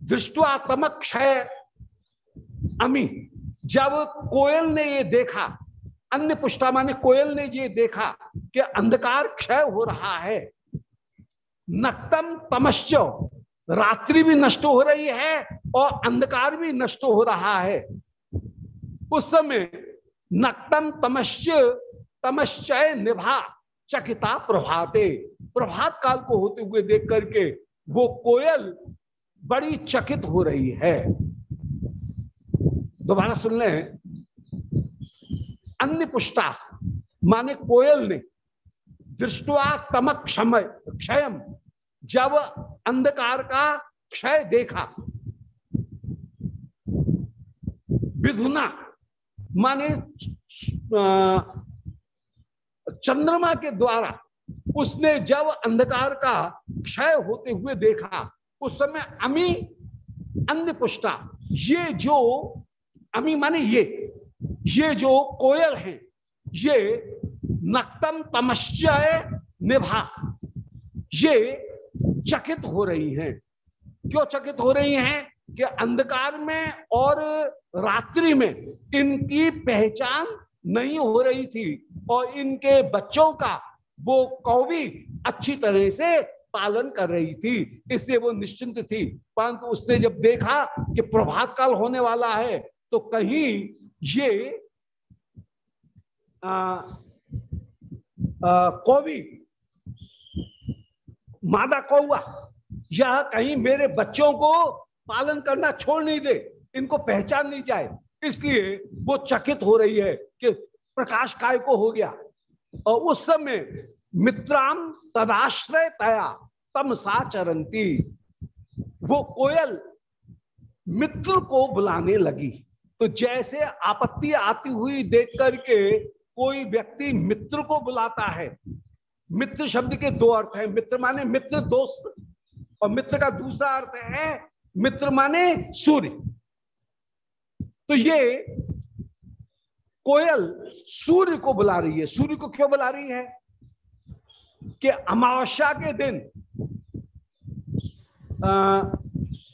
दृष्टवा तमक क्षय अमी। जब कोयल ने ये देखा, अन्य पुष्टा माने कोयल ने ये देखा कि अंधकार क्षय हो रहा है, नक्तम तमश्च रात्रि भी नष्ट हो रही है और अंधकार भी नष्ट हो रहा है। उस समय नक्तम तमश्च, तमश्चय निभा, चकिता प्रभाते। प्रभात काल को होते हुए देख करके वो कोयल बड़ी चकित हो रही है। दोबारा सुन लें। अन्य पुष्टा, माने कोयल ने, दृष्टवा तमक क्षम क्षयम जब अंधकार का क्षय देखा, विधुना, माने चंद्रमा के द्वारा उसने जब अंधकार का क्षय होते हुए देखा, उस समय अमी अन्य पुष्टा ये जो, अमी माने ये ये जो कोयल है, ये नक्तम तमश्चय निभा, ये चकित हो रही हैं। क्यों चकित हो रही हैं? कि अंधकार में और रात्रि में इनकी पहचान नहीं हो रही थी और इनके बच्चों का वो कौवी अच्छी तरह से पालन कर रही थी, इसलिए वो निश्चिंत थी। परंतु उसने जब देखा कि प्रभात काल होने वाला है तो कहीं ये कौवी मादा कौआ, यह कहीं मेरे बच्चों को पालन करना छोड़ नहीं दे, इनको पहचान नहीं जाए। इसलिए वो चकित हो रही है कि प्रकाश काय को हो गया। और उस समय मित्राम तदाश्रय तया तम सा चरंती। वो कोयल मित्र को बुलाने लगी। तो जैसे आपत्ति आती हुई देख करके कोई व्यक्ति मित्र को बुलाता है मित्र शब्द के दो अर्थ हैं। मित्र माने मित्र दोस्त और मित्र का दूसरा अर्थ है मित्र माने सूर्य। तो ये कोयल सूर्य को बुला रही है। सूर्य को क्यों बुला रही है? कि अमावस्या के दिन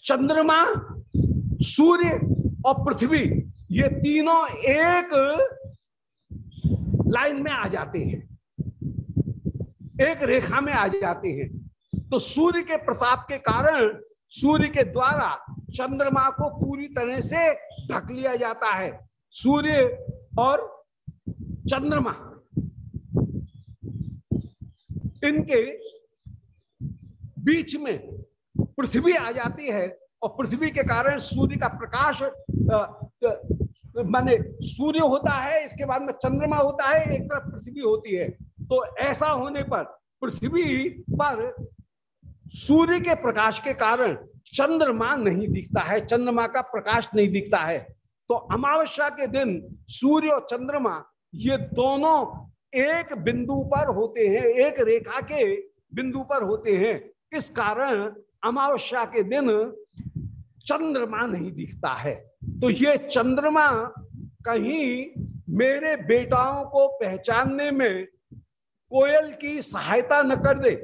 चंद्रमा, सूर्य और पृथ्वी, ये तीनों एक लाइन में आ जाते हैं। एक रेखा में आ जाते हैं। तो सूर्य के प्रताप के कारण सूर्य के द्वारा चंद्रमा को पूरी तरह से ढक लिया जाता है। सूर्य और चंद्रमा, इनके बीच में पृथ्वी आ जाती है और पृथ्वी के कारण सूर्य का प्रकाश माने सूर्य होता है, इसके बाद में चंद्रमा होता है, एक तरफ़ पृथ्वी होती है। तो ऐसा होने पर पृथ्वी पर सूर्य के प्रकाश के कारण चंद्रमा नहीं दिखता है, चंद्रमा का प्रकाश नहीं दिखता है। तो अमावस्या के दिन सूर्य और चंद्रमा ये दोनों एक बिंदु पर होते हैं, एक रेखा के बिंदु पर होते हैं। इस कारण अमावस्या के दिन चंद्रमा नहीं दिखता है। तो ये चंद्रमा कहीं मेरे बेटाओं को पहचानने में कोयल की सहायता न कर दे,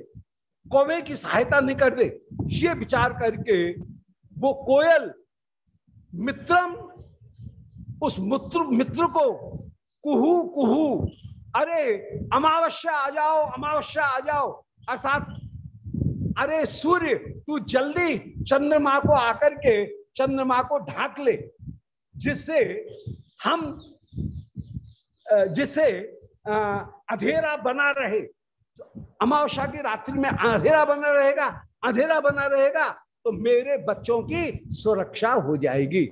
कौवे की सहायता नहीं कर दे, ये विचार करके वो कोयल मित्रम, उस मित्र मित्र को कुहू कुहू, अरे अमावस्या आ जाओ, अमावस्या आ जाओ, अर्थात, अरे सूर्य, तू जल्दी चंद्रमा को आकर के चंद्रमा को ढाक ले, जिससे हम जिससे अधेरा बना रहे। अमावस्या की रात्रि में अंधेरा बना रहेगा, अंधेरा बना रहेगा तो मेरे बच्चों की सुरक्षा हो जाएगी।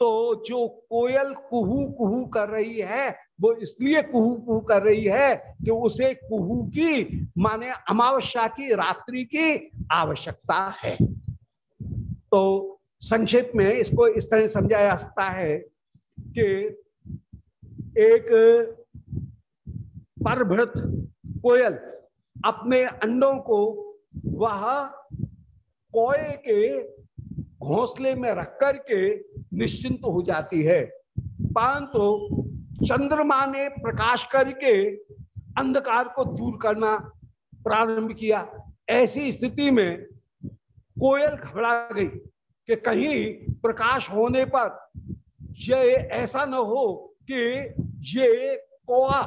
तो जो कोयल कुहू कुहू कर रही है, वो इसलिए कुहू कुहू कर रही है कि उसे कुहू की, माने अमावस्या की रात्रि की आवश्यकता है। तो संक्षेप में इसको इस तरह समझाया जा सकता है कि एक परभृत कोयल अपने अंडों को वह कोए के घोंसले में रख करके निश्चिंत हो जाती है। परंतु चंद्रमा ने प्रकाश करके अंधकार को दूर करना प्रारंभ किया। ऐसी स्थिति में कोयल घबरा गई कि कहीं प्रकाश होने पर ये ऐसा न हो कि ये कोआ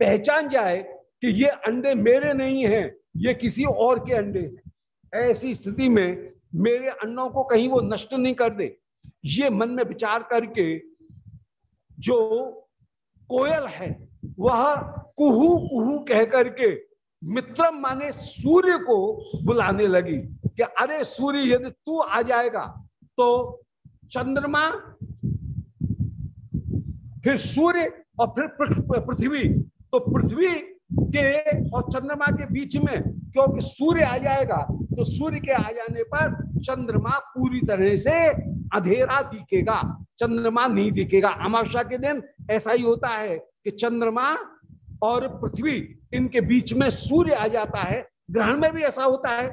पहचान जाए कि ये अंडे मेरे नहीं हैं, ये किसी और के अंडे हैं। ऐसी स्थिति में मेरे अंडों को कहीं वो नष्ट नहीं कर दे। ये मन में विचार करके जो कोयल है, वह कुहू कुहू कह करके मित्रम माने सूर्य को बुलाने लगी कि अरे सूर्य, यदि तू आ जाएगा तो चंद्रमा, फिर सूर्य और फिर पृथ्वी तो पृथ्वी के और चंद्रमा के बीच में, क्योंकि सूर्य आ जाएगा तो सूर्य के आ जाने पर चंद्रमा पूरी तरह से अंधेरा दिखेगा, चंद्रमा नहीं दिखेगा। अमावस्या के दिन ऐसा ही होता है कि चंद्रमा और पृथ्वी इनके बीच में सूर्य आ जाता है। ग्रहण में भी ऐसा होता है,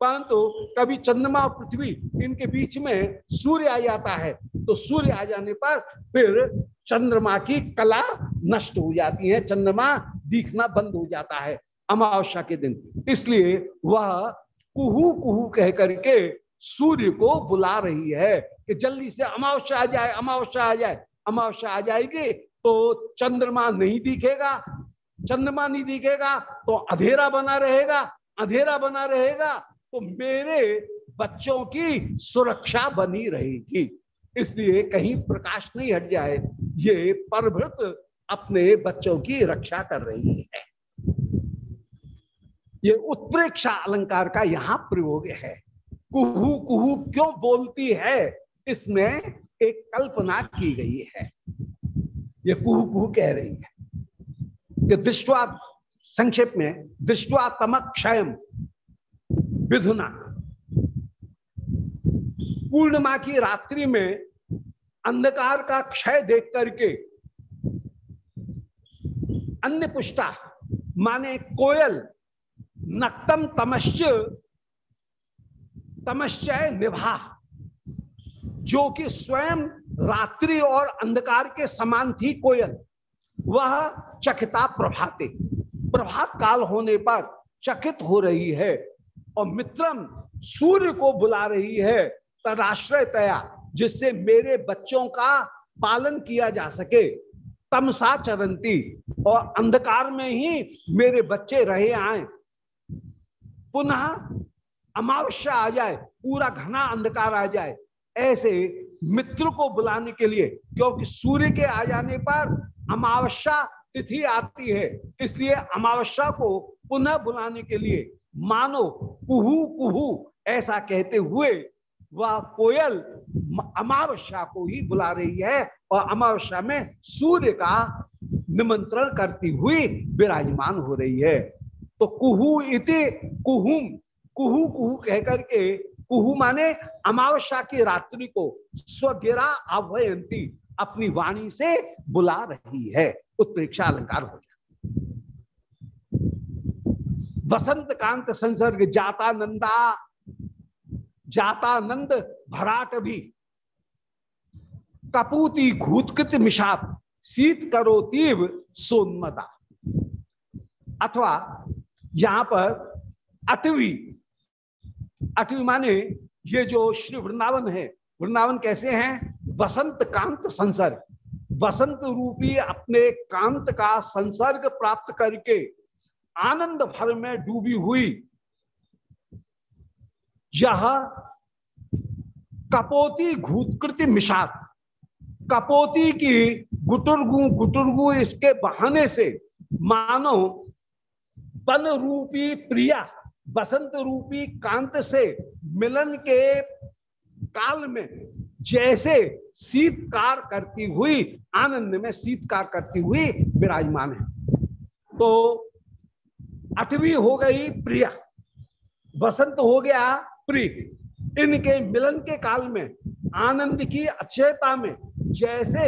परंतु कभी चंद्रमा और पृथ्वी इनके बीच में सूर्य आ जाता है तो सूर्य आ जाने पर फिर चंद्रमा की कला नष्ट हो जाती है, चंद्रमा दिखना बंद हो जाता है अमावस्या के दिन। इसलिए वह कुहू कुहू कह करके सूर्य को बुला रही है कि जल्दी से अमावस्या आ जाए, अमावस्या आ जाए, अमावस्या आ जाएगी तो चंद्रमा नहीं दिखेगा। चंद्रमा नहीं दिखेगा तो अंधेरा बना रहेगा, अंधेरा बना रहेगा तो मेरे बच्चों की सुरक्षा बनी रहेगी। इसलिए कहीं प्रकाश नहीं हट जाए, ये परभृत अपने बच्चों की रक्षा कर रही है। ये उत्प्रेक्षा अलंकार का यहाँ प्रयोग है। कुहू कुहू क्यों बोलती है? इसमें एक कल्पना की गई है। ये कुहू कुहू कह रही है कि दृष्टवा संक्षेप में दृष्टवा तमक क्षय विधुना। पूर्णिमा की रात्रि में अंधकार का क्षय देख करके अन्य पुष्टा, माने कोयल, नक्तम तमश्च, तमश्चय निभा, जो कि स्वयं रात्रि और अंधकार के समान थी कोयल। वह चकिता प्रभाते। प्रभात काल होने पर चकित हो रही है और मित्रम सूर्य को बुला रही है तदाश्रय तया जिससे मेरे बच्चों का पालन किया जा सके। तमसा चरंती और अंधकार में ही मेरे बच्चे रहे आए। पुनः अमावस्या आ जाए, पूरा घना अंधकार आ जाए। ऐसे मित्र को बुलाने के लिए, क्योंकि सूर्य के आ जाने पर अमावस्या तिथि आती है, इसलिए अमावस्या को पुनः बुलाने के लिए मानो कुहू कुहू ऐसा कहते हुए वह, कोयल अमावस्या को ही बुला रही है। और अमावस्या में सूर्य का निमंत्रण करती हुई विराजमान हो रही है। तो कुहू इति कुहुम, कुहू कुहू कह करके, कुहू माने अमावस्या की रात्रि को स्वगिरा आभयंती अपनी वाणी से बुला रही है। उत्प्रेक्षा अलंकार हो गया वसंत कांत संसर्ग जाता नंदा जातानंद भराट भी। कपूती घूतकृत मिशाप शीत करो तीव सोनमदा अथवा यहाँ पर अटवी अटवी माने ये जो श्री वृंदावन है, वृंदावन कैसे हैं? वसंत कांत संसर्ग। वसंत रूपी अपने कांत का संसर्ग प्राप्त करके आनंद भर में डूबी हुई यह कपोती घूतकृति मिशात, कपोती की गुटुरगु गुटुरगु इसके बहाने से मानो बन रूपी प्रिया, बसंत रूपी कांत से मिलन के काल में जैसे शीतकार करती हुई, आनंद में शीतकार करती हुई विराजमान है। तो अठवी हो गई प्रिया, बसंत हो गया प्रिय इनके मिलन के काल में, आनंद की अक्षयता में, जैसे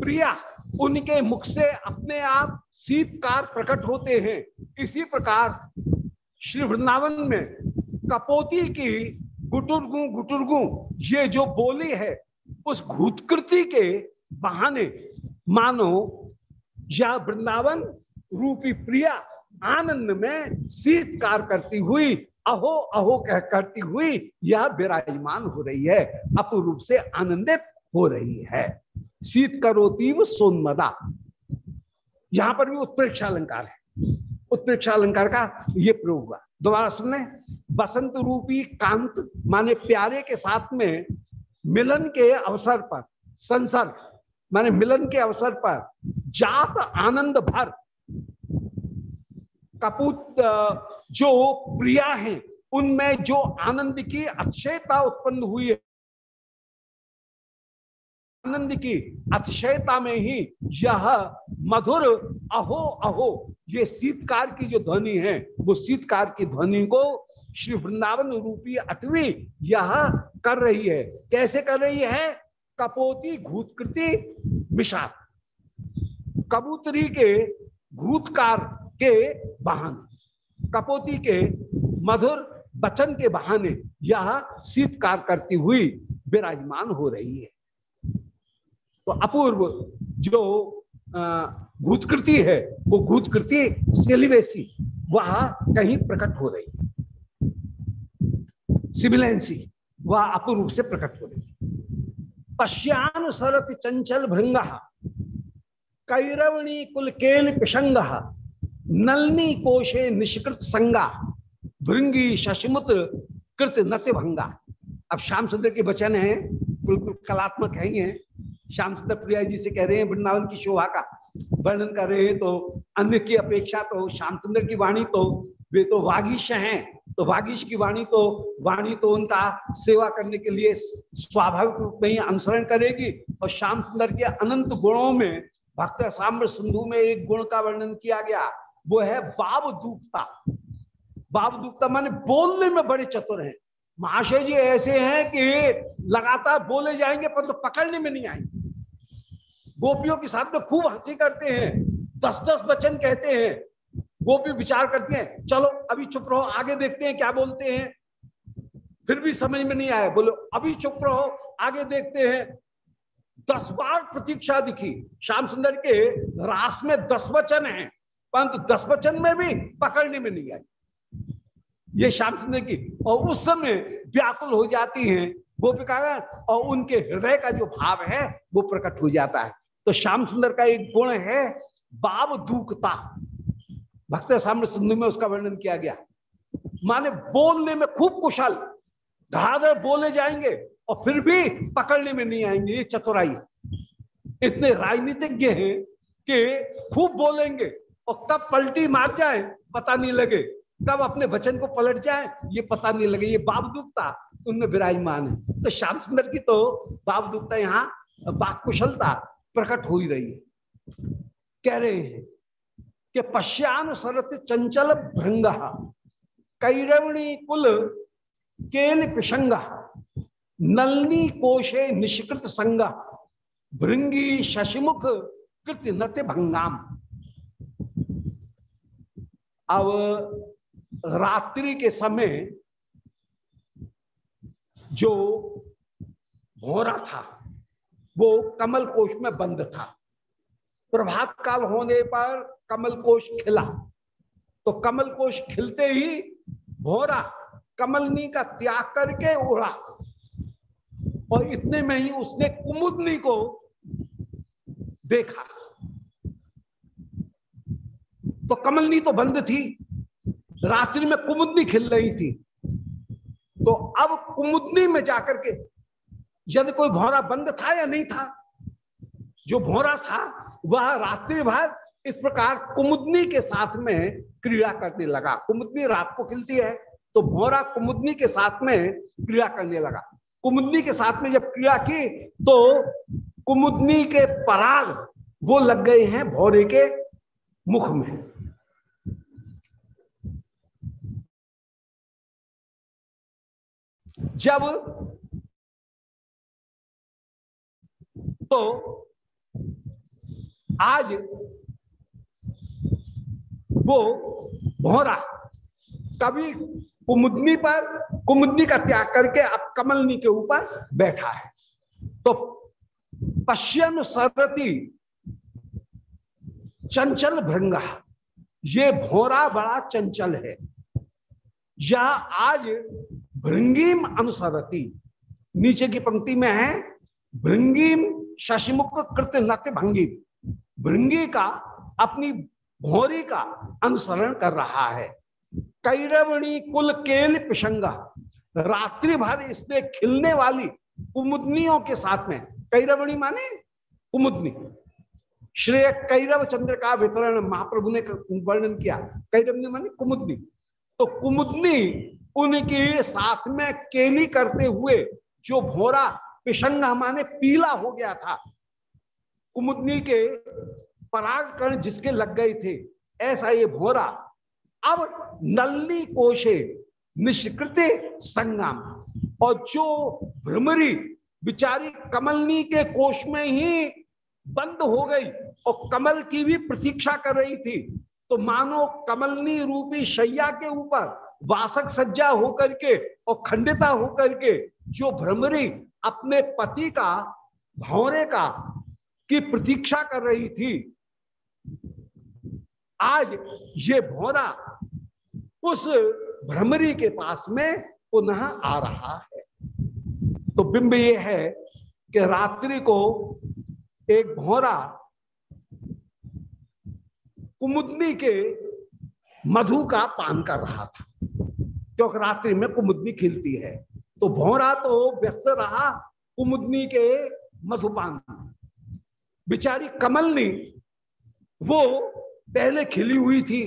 प्रिया उनके मुख से अपने आप शीतकार प्रकट होते हैं। इसी प्रकार श्री वृंदावन में कपोती की गुटुरगु गुटुरगु, ये जो बोली है, उस घूतकृति के बहाने मानो यह वृंदावन रूपी प्रिया आनंद में शीतकार करती हुई अहो अहो कह करती हुई यह विराजमान हो रही है, अपूर्व से आनंदित हो रही है। शीत करोती वो सोनमदा। यहाँ पर भी उत्प्रेक्षा अलंकार है। उत्प्रेक्षा अलंकार का ये प्रयोग हुआ। दोबारा सुनने। बसंत रूपी कांत, माने प्यारे के साथ में मिलन के अवसर पर, संसर्ग, माने मिलन के अवसर पर जात आनंद भर कपूत जो प्रिया है, उनमें जो आनंद की अक्षयता उत्पन्न हुई है, आनंद की अतिशयता में ही यह मधुर, अहो अहो, ये शीतकार की जो ध्वनि है, वो शीतकार की ध्वनि को श्री वृंदावन रूपी अटवी यह कर रही है। कैसे कर रही है? कपोती घूतकृति मिशा कबूतरी के घूतकार के बहाने, कपोती के मधुर बचन के बहाने यह शीतकार करती हुई विराजमान हो रही है। तो अपूर्व जो भूतकृति है, वो भूतकृति सेलिवेसी, वह कहीं प्रकट हो रही सिमिलेंसी वह अपूर्व से प्रकट हो रही पश्यान सरत चंचल भृंग, कैरवणी कुलकेल पिशंग नलनी कोशे निष्कृत संगा, भृंगी शशिमुत्र कृत नत्य भंगा अब श्याम सुंदर के वचन है, बिल्कुल कलात्मक ही है श्याम सुंदर प्रिया जी से कह रहे हैं, वृंदावन की शोभा का वर्णन कर रहे हैं तो अन्य की अपेक्षा तो श्याम सुंदर की वाणी तो वे तो वागीश हैं। तो वागीश की वाणी तो वाणी तो उनका सेवा करने के लिए स्वाभाविक रूप में ही अनुसरण करेगी। और श्याम सुंदर के अनंत गुणों में, भक्त साम्र सिंधु में एक गुण का वर्णन किया गया। वो है बाब दूपता बाब दूपता माने बोलने में बड़े चतुर हैं। महाशय जी ऐसे हैं कि लगातार बोले जाएँगे पर तो पकड़ने में नहीं आएँगे। गोपियों के साथ में खूब हँसी करते हैं दस दस वचन कहते हैं। गोपी विचार करती हैं, चलो, अभी चुप रहो, आगे देखते हैं क्या बोलते हैं। फिर भी समझ में नहीं आया। बोलो, अभी चुप रहो, आगे देखते हैं। दस बार प्रतीक्षा दिखी। श्याम सुंदर के रास में दस वचन हैं। परंतु दस वचन में भी पकड़ने में नहीं आई। ये श्याम सुंदर की, और उस समय व्याकुल हो जाती हैं गोपिका और उनके हृदय का जो भाव है, वो प्रकट हो जाता है। तो श्याम सुंदर का एक गुण है बाब दूकता भक्त साम्र सिंधु में उसका वर्णन किया गया। माने बोलने में खूब कुशल, धड़ाधड़ बोले जाएँगे, और फिर भी पकड़ने में नहीं आएँगे, ये चतुराई। इतने राजनीतिज्ञ हैं कि खूब बोलेंगे और कब पलटी मार जाए, पता नहीं लगे। कब अपने वचन को पलट जाए, ये पता नहीं लगे। ये दुखता, उनमें विराजमान है। तो श्याम सुंदर की तो दुखता यहाँ, बाप कुशलता प्रकट हो ही रही है। कह रहे हैं कि पश्यान सरत चंचल भृंग, कैरवणी कुल केल पिशंग, नलनी कोशे निष्कृत संग, भृंगी शशिमुख कृत नत्य भंगाम। अब रात्रि के समय जो भोरा था, वो कमल कोश में बंद था। प्रभात काल होने पर कमल कोश खिला। तो कमल कोश खिलते ही भोरा कमलनी का त्याग करके उड़ा। और इतने में ही उसने कुमुदनी को देखा। तो कमलनी तो बंद थी। रात्रि में कुमुदनी खिल रही थी। तो अब कुमुदनी में जाकर के यदि कोई भौरा बंद था या नहीं था, जो भौरा था, वह रात्रि भर इस प्रकार कुमुदनी के साथ में क्रीड़ा करने लगा। कुमुदनी रात को खिलती है तो भौरा कुमुदनी के साथ में क्रीड़ा करने लगा। कुमुदनी के साथ में जब क्रीड़ा की तो कुमुदनी के पराग वो लग गए हैं भौरे के मुख में। जब तो आज वो भौरा कभी कुमुदनी पर, कुमुदनी का त्याग करके अब कमलनी के ऊपर बैठा है। तो पश्यन सरती चंचल भृंगा, ये भोरा बड़ा चंचल है। या आज भृंगीम अनुसरती। नीचे की पंक्ति में है, भृंगीम शशिमुख कृत नत्य भंगी। भृंगी का अपनी भोरी का अनुसरण कर रहा है। कैरवणी कुल केल पिशंगा। रात्रि भर इसने खिलने वाली कुमुदनियों के साथ में, कैरवणी माने कुमुदनी। श्रेय कैरव चंद्र का वितरण महाप्रभु ने वर्णन किया। कैरवनी माने कुमुदनी। तो कुमुदनी उनके साथ में केली करते हुए जो भोरा पिशंगा माने पीला हो गया था, कुमुदनी के पराग कण जिसके लग गए थे, ऐसा ये भोरा अब नल्ली कोशे निष्कृति संगम। और जो भ्रमरी बिचारी कमलनी के कोश में ही बंद हो गई और कमल की भी प्रतीक्षा कर रही थी तो मानो कमलनी रूपी शैया के ऊपर वासक सज्जा होकर के और खंडिता होकर के जो भ्रमरी अपने पति का, भौरे का, की प्रतीक्षा कर रही थी। आज ये भौरा उस भ्रमरी के पास में पुनः आ रहा है। तो बिंब ये है कि रात्रि को एक भौरा कुमुदनी के मधु का पान कर रहा था। क्योंकि रात्रि में कुमुदनी खिलती है। तो भौरा तो व्यस्त रहा कुमुदनी के मधुपान बिचारी कमलनी वो पहले खिली हुई थी।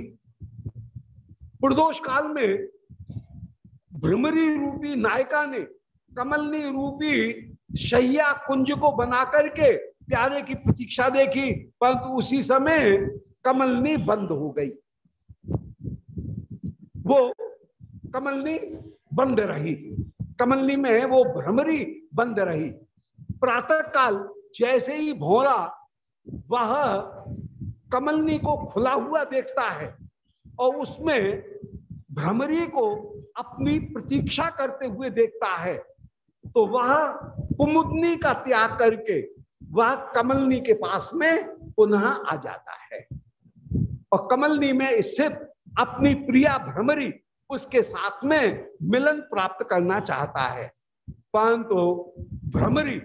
प्रदोष काल में भ्रमरी रूपी नायिका ने कमलनी रूपी शैया कुंज को बना करके प्यारे की प्रतीक्षा देखी, परंतु उसी समय कमलनी बंद हो गई। वो कमलनी बंद रही। कमलनी में वो भ्रमरी बंद रही। प्रातः काल जैसे ही भोरा, वह कमलनी को खुला हुआ देखता है और उसमें भ्रमरी को अपनी प्रतीक्षा करते हुए देखता है तो वह कुमुदनी का त्याग करके वह कमलनी के पास में पुनः आ जाता है। और कमलनी में स्थित अपनी प्रिया भ्रमरी उसके साथ में मिलन प्राप्त करना चाहता है। परंतु तो भ्रमरी,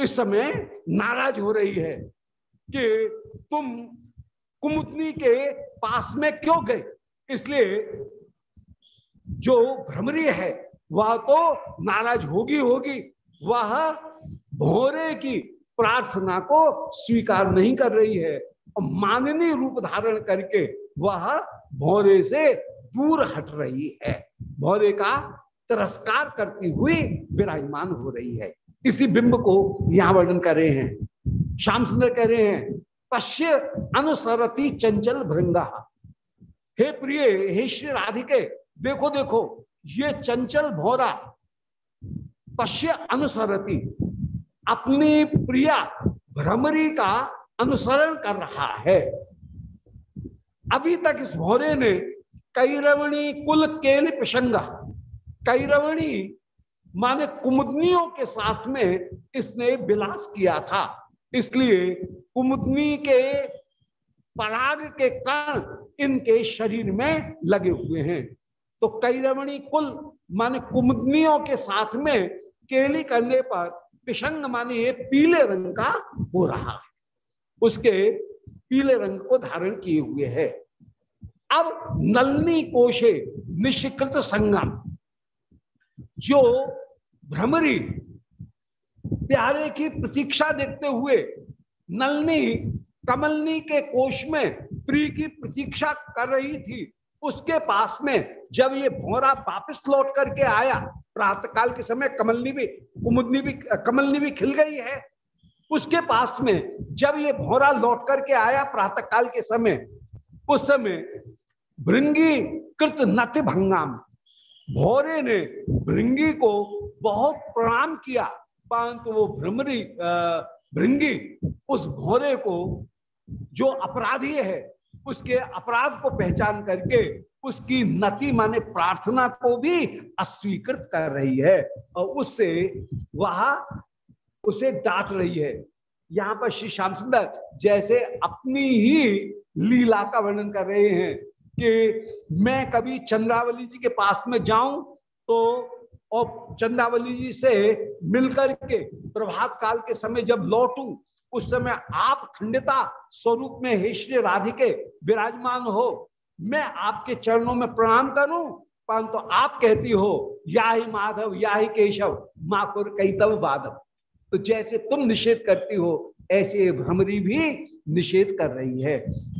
इस समय नाराज़ हो रही है कि तुम कुमुदनी के पास में क्यों गए? इसलिए जो भ्रमरी है, वह तो नाराज़ होगी होगी, वह भोरे की प्रार्थना को स्वीकार नहीं कर रही है। माननीय रूप धारण करके वह भोरे से दूर हट रही है। भौरे का तिरस्कार करती हुई विराजमान हो रही है। इसी बिंब को यहाँ वर्णन कर रहे हैं। श्याम सुंदर कह रहे हैं, पश्य अनुसरती चंचल भृंगा। हे प्रिय, हे श्री राधिके, देखो देखो, ये चंचल भौरा, पश्य अनुसरती, अपनी प्रिया भ्रमरी का अनुसरण कर रहा है। अभी तक इस भौरे ने कैरवणी कुल केल पिशंगा कैरवणी माने कुमुदनियों के साथ में इसने विलास किया था। इसलिए कुमुदनी के पराग के कण इनके शरीर में लगे हुए हैं। तो कैरवणी कुल माने कुमुदनियों के साथ में केली करने पर पिशंग माने ये पीले रंग का हो रहा है। उसके पीले रंग को धारण किए हुए है। अब नलनी कोशे निष्कृत संगम। जो भ्रमरी प्यारे की प्रतीक्षा देखते हुए नलनी, कमलनी के कोष में प्री की प्रतीक्षा कर रही थी, उसके पास में जब ये भोरा वापस लौट करके आया, प्रातःकाल के समय कमलनी भी, कुमुदनी भी, कमलनी भी खिल गई है, उसके पास में जब ये भोरा लौट करके आया प्रातः काल के समय, उस समय भृंगी कृत नति भंगाम। भोरे ने भृंगी को बहुत प्रणाम किया, परंतु वो भ्रमरी भृंगी उस भोरे को जो अपराधी है, उसके अपराध को पहचान करके उसकी नति माने प्रार्थना को भी अस्वीकृत कर रही है और उससे वह, उसे डांट रही है। यहाँ पर श्री श्याम सुंदर जैसे अपनी ही लीला का वर्णन कर रहे हैं। कि मैं कभी चंद्रावली जी के पास में जाऊँ तो और चंद्रावली जी से मिलकर के प्रभात काल के समय जब लौटूं, उस समय आप खंडिता स्वरूप में हे श्री राधिके विराजमान हो। मैं आपके चरणों में प्रणाम करूँ, परंतु तो आप कहती हो या ही माधव या ही केशव, माकुर कई तब बाधव। तो जैसे तुम निषेध करती हो ऐसे भ्रमरी भी निषेध कर रही है।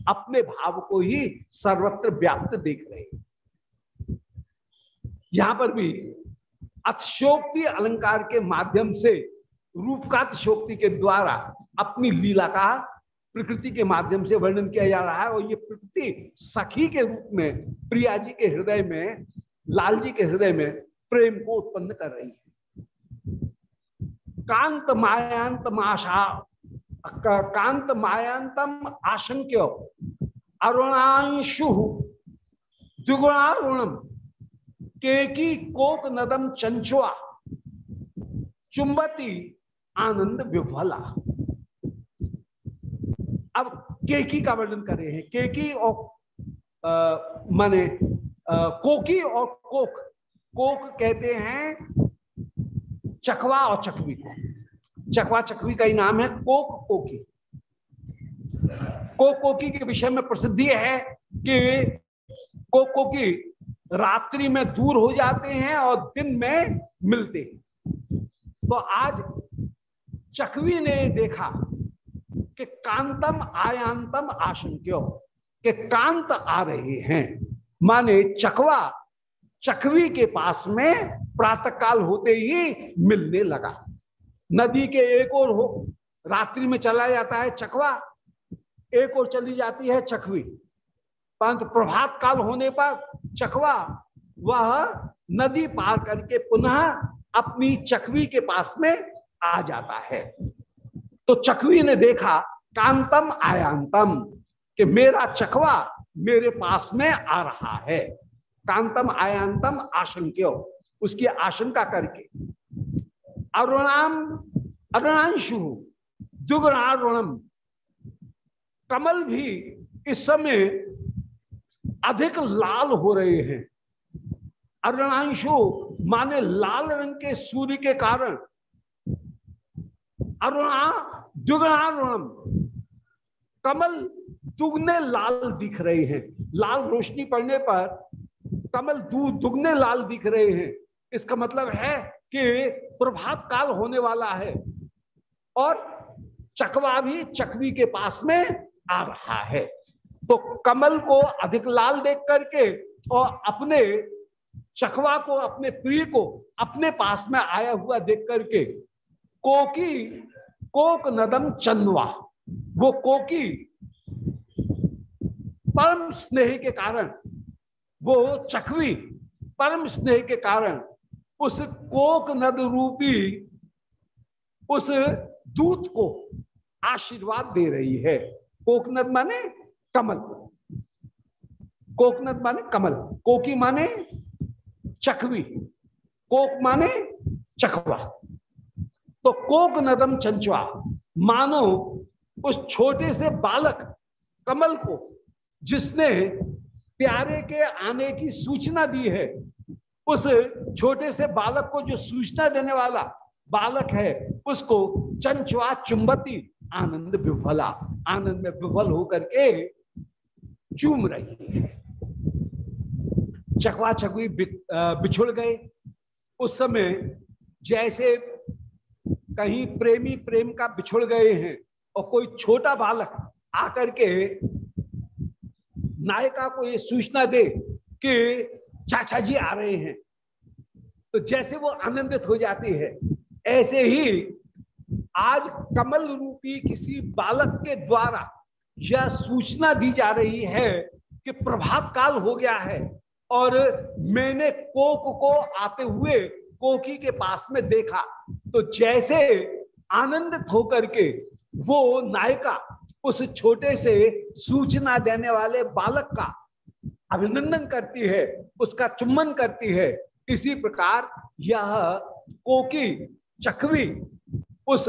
अपने भाव को ही सर्वत्र व्याप्त देख रही यहाँ पर भी अतिशोक्ति अलंकार के माध्यम से रूपकात के द्वारा अपनी लीला का प्रकृति के माध्यम से वर्णन किया जा रहा है और ये प्रकृति सखी के रूप में प्रिया जी के हृदय में लाल जी के हृदय में प्रेम को उत्पन्न कर रही है। कांत मायांत माशा कांत मायांतम आशंक्य। अरुणांशु द्विगुणारुणम। केकी कोक नदम चंचुआ चुंबती आनंद विफला अब केकी का वर्णन कर रहे हैं। केकी और माने कोकी और कोक। कोक कहते हैं चकवा और चकवी को। चकवा चकवी का ही नाम है कोक कोकी। कोक कोकी के विषय में प्रसिद्धि है कि कोक कोकी रात्रि में दूर हो जाते हैं और दिन में मिलते हैं। तो आज चकवी ने देखा कि कांतम आयांतम आशंक्यो, के कांत आ रहे हैं। माने चकवा चकवी के पास में प्रातःकाल होते ही मिलने लगा। नदी के एक और हो, रात्रि में चला जाता है चकवा, एक और चली जाती है चकवी। परंतु प्रभात काल होने पर चकवा, वह नदी पार करके पुनः अपनी चकवी के पास में आ जाता है। तो चकवी ने देखा, कांतम आयांतम, कि मेरा चकवा मेरे पास में आ रहा है। कांतम आयांतम आशंक्यो, उसकी आशंका करके। अरुणाम अरुणांशु दुगुणारुणम कमल भी इस समय अधिक लाल हो रहे हैं। अरुणांशु माने लाल रंग के सूर्य के कारण। अरुणा दुगुणारुणम कमल दुगने लाल दिख रहे हैं। लाल रोशनी पड़ने पर कमल दू दुगने लाल दिख रहे हैं। इसका मतलब है कि प्रभात काल होने वाला है और चकवा भी चकवी के पास में आ रहा है। तो कमल को अधिक लाल देख करके और अपने चकवा को, अपने प्रिय को अपने पास में आया हुआ देख करके कोकी, कोक नदम चंदवा वो कोकी परम स्नेह के कारण, वो चकवी परम स्नेह के कारण उस कोक नद रूपी उस दूत को आशीर्वाद दे रही है। कोकनद माने कमल। कोकनद माने कमल। कोकी माने चकवी। कोक माने चकवा। तो कोक नदम चंचवा, मानो उस छोटे से बालक कमल को जिसने प्यारे के आने की सूचना दी है उस छोटे से बालक को जो सूचना देने वाला बालक है, उसको चंचवा चुंबती आनंद विफला आनंद में विफल होकर के चूम रही है। चकवा चकवी बिछुड़ गए। उस समय जैसे कहीं प्रेमी प्रेम का बिछुड़ गए हैं और कोई छोटा बालक आकर के नायिका को ये सूचना दे कि चाचा जी आ रहे हैं। तो जैसे वो आनंदित हो जाती है, ऐसे ही आज कमल रूपी किसी बालक के द्वारा यह सूचना दी जा रही है कि प्रभात काल हो गया है और मैंने कोक को आते हुए कोकी के पास में देखा। तो जैसे आनंदित होकर के वो नायिका उस छोटे से सूचना देने वाले बालक का अभिनंदन करती है, उसका चुम्बन करती है। इसी प्रकार यह कोकी चकवी उस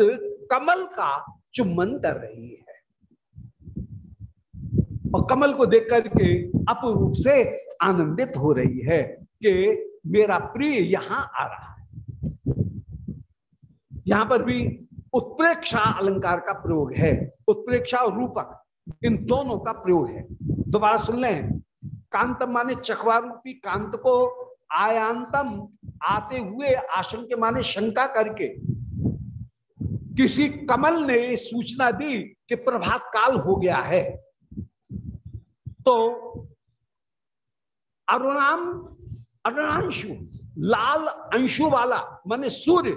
कमल का चुम्बन कर रही है। और कमल को देख करके अपूर्व से आनंदित हो रही है कि मेरा प्रिय यहाँ आ रहा है। यहाँ पर भी उत्प्रेक्षा अलंकार का प्रयोग है, उत्प्रेक्षा और रूपक, इन दोनों का प्रयोग है। दोबारा सुन लें। कांतम माने चकवा रूपी कांत को आयांतम आते हुए आशंक माने शंका करके किसी कमल ने सूचना दी कि प्रभात काल हो गया है। तो अरुणाम, अरुणांशु, लाल अंशु वाला, माने सूर्य,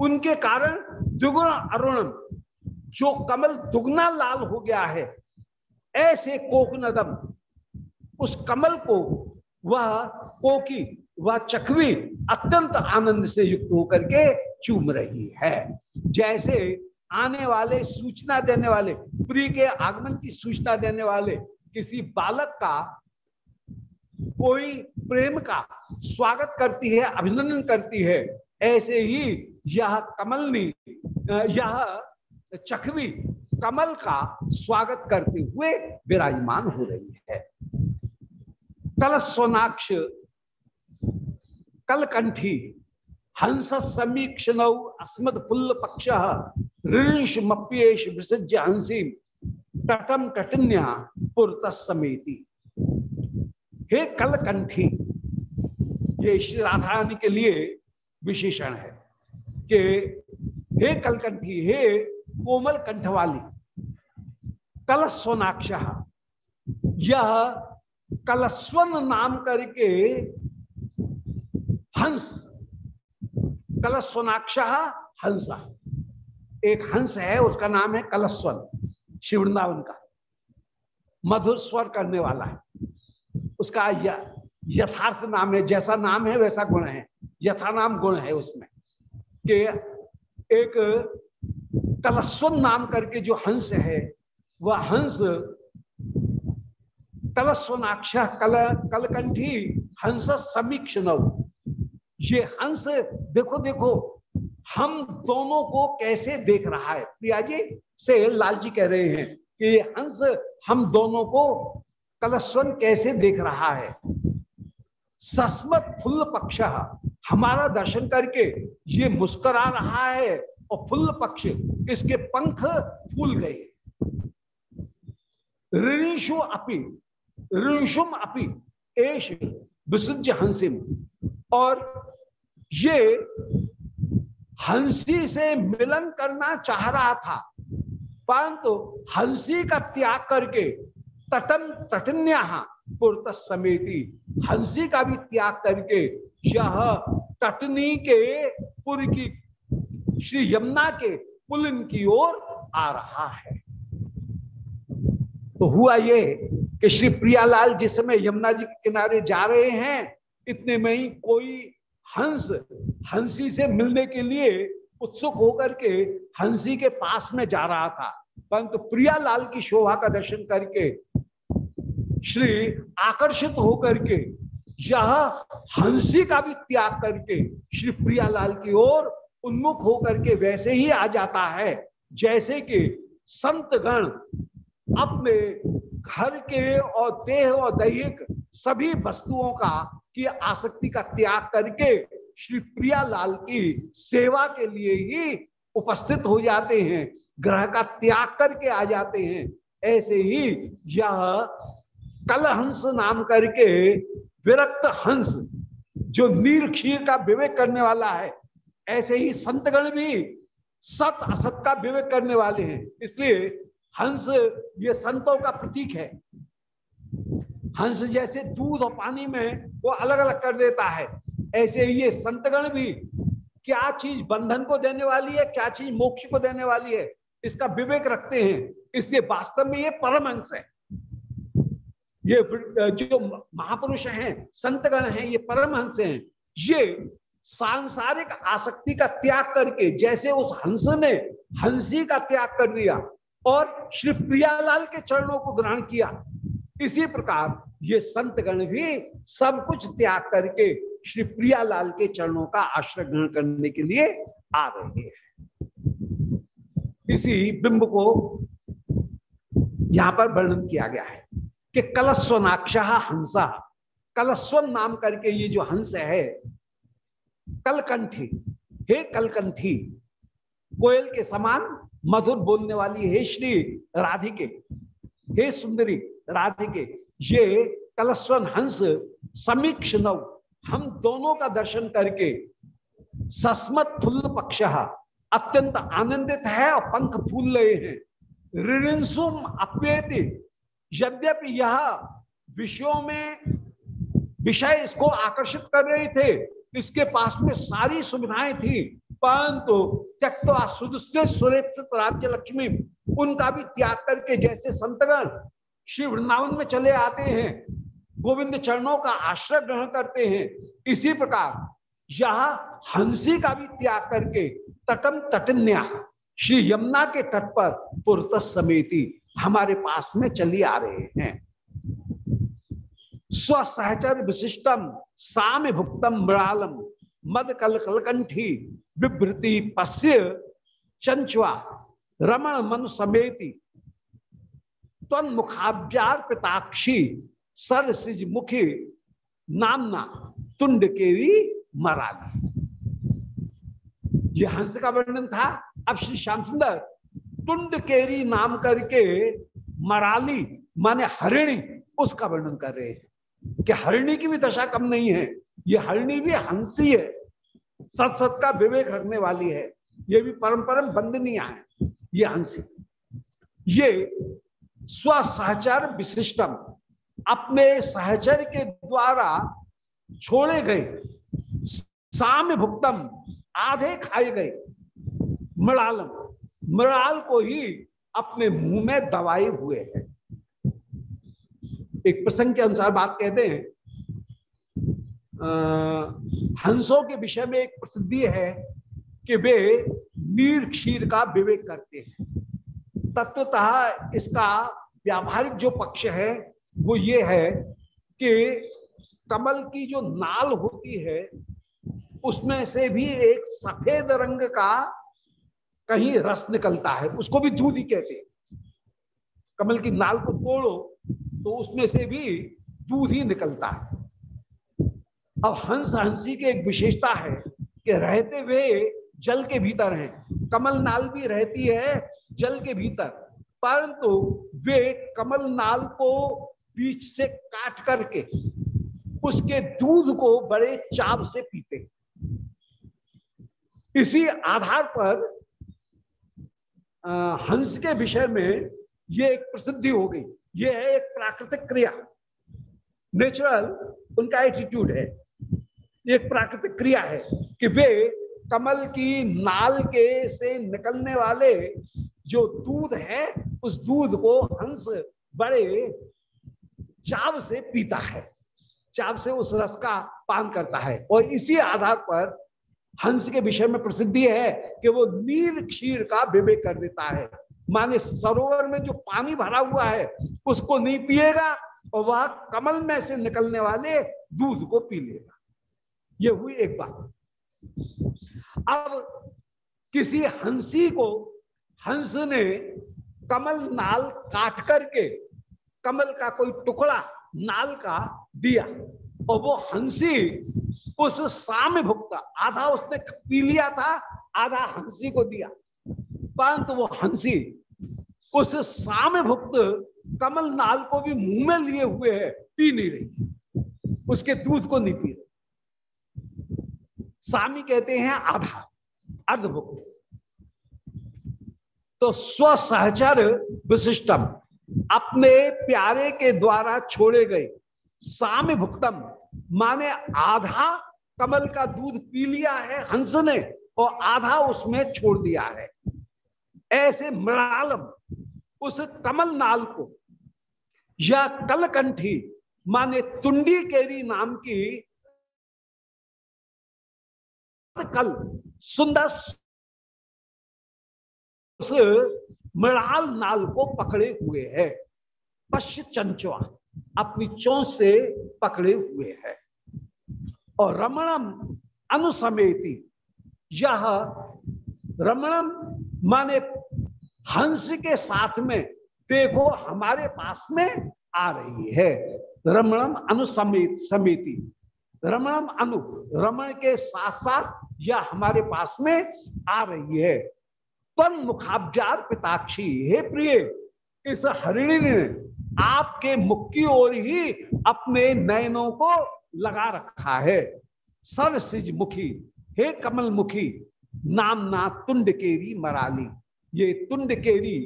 उनके कारण दुगुण अरुणम, जो कमल दुगना लाल हो गया है, ऐसे कोकनदम उस कमल को वह कोकी, वह चकवी अत्यंत आनंद से युक्त होकर के चूम रही है। जैसे आने वाले सूचना देने वाले, प्रिय के आगमन की सूचना देने वाले किसी बालक का कोई प्रेम का स्वागत करती है, अभिनंदन करती है, ऐसे ही यह कमलनी, यह चखवी कमल का स्वागत करते हुए विराजमान हो रही है। कल सोनाक्ष कलकंठी। हंस समीक्षण अस्मद पुल्ल पक्ष। ऋष मप्येश विसज्य हँसी। तटम कटिन्या पुरत समेती। हे कलकंठी, ये श्री राधा रानी के लिए विशेषण है कि हे कलकंठी, हे कोमल कंठ वाली कल सोनाक्ष यह कलस्वन नाम करके हंस, कलस्वनाक्ष हंस। एक हंस है, उसका नाम है कलस्वन शिव वृंदावन का। मधुर स्वर करने वाला है। उसका यथार्थ नाम है, जैसा नाम है वैसा गुण है। यथा नाम गुण है उसमें कि एक कलस्वन नाम करके जो हंस है, वह हंस कलस्वनाक्ष कल, कलकंठी, हंस समीक्ष ये हंस, देखो देखो, हम दोनों को कैसे देख रहा है? प्रिया जी से लाल जी कह रहे हैं कि हंस हम दोनों को कलस्वन कैसे देख रहा है? सस्मत फुल्ल पक्ष हमारा दर्शन करके ये मुस्करा रहा है और फुल्ल पक्ष इसके पंख फूल गए। ऋषु अपि ऋषुम अपि एश विसुज हंसिम। और ये हँसी से मिलन करना चाह रहा था, परंतु हँसी का त्याग करके तटन तटन्या पुरत समेती हँसी का भी त्याग करके यह तटनी के पुर की, श्री यमुना के पुलिन की ओर आ रहा है। तो हुआ ये कि श्री प्रियालाल जिस समय यमुना जी के किनारे जा रहे हैं, इतने में ही कोई हंस, हँसी से मिलने के लिए उत्सुक होकर के हँसी के पास में जा रहा था। परंतु प्रियालाल की शोभा का दर्शन करके, श्री आकर्षित होकर के, यह हँसी का भी त्याग करके श्री प्रियालाल की ओर उन्मुख होकर के वैसे ही आ जाता है, जैसे कि संत गण अपने घर के और देह और दैहिक सभी वस्तुओं का की आसक्ति का त्याग करके श्री प्रिया लाल की सेवा के लिए ही उपस्थित हो जाते हैं, ग्रह का त्याग करके आ जाते हैं। ऐसे ही यह कलहंस नाम करके विरक्त हंस जो नीर क्षीर का विवेक करने वाला है, ऐसे ही संतगण भी सत असत का विवेक करने वाले हैं। इसलिए हंस, ये संतों का प्रतीक है। हंस जैसे दूध और पानी में वो अलग अलग कर देता है। ऐसे ये संतगण भी, क्या चीज़ बंधन को देने वाली है, क्या चीज़ मोक्ष को देने वाली है, इसका विवेक रखते हैं। इसलिए वास्तव में ये परम परमहंस है। ये जो महापुरुष हैं, संतगण हैं, ये परमहंस हैं। ये सांसारिक आसक्ति का त्याग करके, जैसे उस हंस ने हँसी का त्याग कर दिया और श्री प्रियालाल के चरणों को ग्रहण किया। इसी प्रकार ये संतगण भी सब कुछ त्याग करके श्री प्रियालाल के चरणों का आश्रय ग्रहण करने के लिए आ रहे हैं। इसी बिंब को यहाँ पर वर्णन किया गया है कि कलस्वनाक्षा हंसा। कलस्वन नाम करके ये जो हंस है, कलकंठी, हे कलकंठी, कोयल के समान मधुर बोलने वाली हे श्री राधिके, हे सुंदरी राधिके, ये कलस्वन हंस, समीक्ष नव हम दोनों का दर्शन करके सस्मत फुल्ल पक्ष अत्यंत आनंदित है और पंख फूल रहे हैं। ऋणसुम अप्येति, यद्यपि यह विषयों में विषय इसको आकर्षित कर रहे थे, इसके पास में सारी सुविधाएँ थी परंतु सुरेक्षित राज्य लक्ष्मी, उनका भी त्याग करके जैसे संतगण श्री वृंदावन में चले आते हैं, गोविंद चरणों का आश्रय ग्रहण करते हैं। इसी प्रकार यह हँसी का भी त्याग करके तटम तटन्या, श्री यमुना के तट पर पुरत समेती हमारे पास में चली आ रहे हैं। स्वसहचर विशिष्टम साम भुक्तम मृणालम, मद कल कलकंठी विभृति पश्य चंचुआ रमण मन समेति। तन मुखाब्जार पिताक्षी सर सिज मुखी नामना तुंड केरी मराली ये हंस का वर्णन था। अब श्री श्याम सुंदर, तुंड केरी नाम करके मराली माने हरिणी, उसका वर्णन कर रहे हैं। कि हरिणी की भी दशा कम नहीं है, ये हरिणी भी हँसी है। सत सत का विवेक रखने वाली है। ये भी परम बंदनिया है। ये हँसी। ये स्व सहचर विशिष्टम अपने सहचर के द्वारा छोड़े गए साम्य भुक्तम आधे खाए गए मृणालम। मृणाल को ही अपने मुँह में दवाए हुए हैं। एक प्रसंग के अनुसार बात कहते हैं हंसों के विषय में एक प्रसिद्धि है कि वे नीर क्षीर का विवेक करते हैं। तत्वतः इसका व्यावहारिक जो पक्ष है, वो ये है कि कमल की जो नाल होती है, उसमें से भी एक सफ़ेद रंग का कहीं रस निकलता है। उसको भी दूध कहते हैं। कमल की नाल को तोड़ो तो उसमें से भी दूध ही निकलता है। अब हंस हँसी की एक विशेषता है कि रहते हुए जल के भीतर हैं। कमल नाल भी रहती है जल के भीतर परंतु वे कमल नाल को बीच से काट करके उसके दूध को बड़े चाव से पीते इसी आधार पर आ, हंस के विषय में ये एक प्रसिद्धि हो गई। ये है एक प्राकृतिक क्रिया। नेचुरल उनका एटीट्यूड है। एक प्राकृतिक क्रिया है कि वे कमल की नाल के से निकलने वाले जो दूध है, उस दूध को हंस बड़े चाव से पीता है। चाव से उस रस का पान करता है। और इसी आधार पर हंस के विषय में प्रसिद्धि है कि वो नील क्षीर का विवेक कर देता है। माने सरोवर में जो पानी भरा हुआ है, उसको नहीं पिएगा और वह कमल में से निकलने वाले दूध को पी लेगा। ये हुई एक बात। अब किसी हँसी को, हंस ने कमल नाल काट करके, कमल का कोई टुकड़ा नाल का दिया, और वो हँसी उस साम्य भुगता आधा उसने पी लिया था, आधा हँसी को दिया। परंतु वो हँसी उस साम्य भुक्त कमल नाल को भी मुँह में लिए हुए है, पी नहीं रही। उसके दूध को नहीं पी। सामी कहते हैं आधा, अर्धभुक्त। तो स्व सहचर विशिष्टम, अपने प्यारे के द्वारा छोड़े गए साम्य भुक्तम माने आधा कमल का दूध पी लिया है हंस ने और आधा उसमें छोड़ दिया है। ऐसे मृणालम, उस कमल नाल को, या कलकंठी, माने तुंडी केरी नाम की कल सुंदर मृणाल नाल को पकड़े हुए है। पश्च चंचवा अपनी चोंच से पकड़े हुए है। और रमणम अनुसमेति, यह रमणम माने हंस के साथ में देखो हमारे पास में आ रही है। रमणम अनुसमेत समिति, रमणम अनु, रमण के साथ साथ यह हमारे पास में आ रही है। तन मुखाब्जार पिताक्षी, हे प्रिय, इस हरिणी ने आपके मुख की ओर ही अपने नयनों को लगा रखा है। सरसिज मुखी हे कमल मुखी नाम ना तुंड केरी मराली, ये तुंड केरी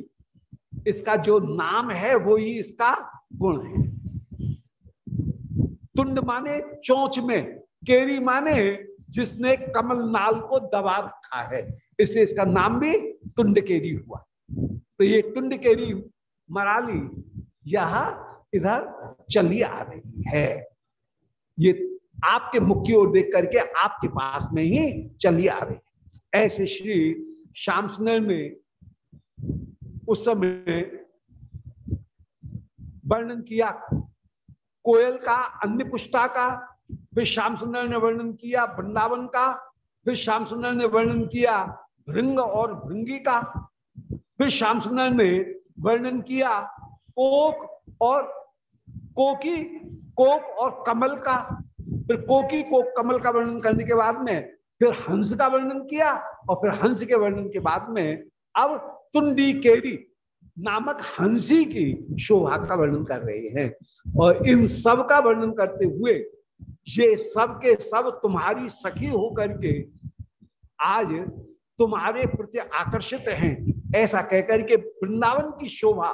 इसका जो नाम है वो ही इसका गुण है। तुंड माने चोंच में, केरी माने जिसने कमल नाल को दबा रखा है। इससे इसका नाम भी तुंड केरी हुआ। तो ये तुंड केरी मराली यह इधर चली आ रही है। ये आपके मुख की ओर देख करके आपके पास में ही चली आ रही है। ऐसे श्री श्याम सुंदर ने उस समय वर्णन किया। कोयल का अन्य पुष्टा का फिर श्याम सुंदर ने वर्णन किया वृंदावन का, फिर श्याम सुंदर ने वर्णन किया भृंग और भृंगी का, फिर श्याम सुंदर ने वर्णन किया कोक और कोकी, कोक और कमल का। फिर कोकी, कोक, कमल का वर्णन करने के बाद में फिर हंस का वर्णन किया और फिर हंस के वर्णन के बाद में अब तुंडी केरी नामक हँसी की शोभा का वर्णन कर रहे हैं। और इन सब का वर्णन करते हुए ये सब के सब तुम्हारी सखी होकर के आज तुम्हारे प्रति आकर्षित हैं। ऐसा कहकर के वृंदावन की शोभा,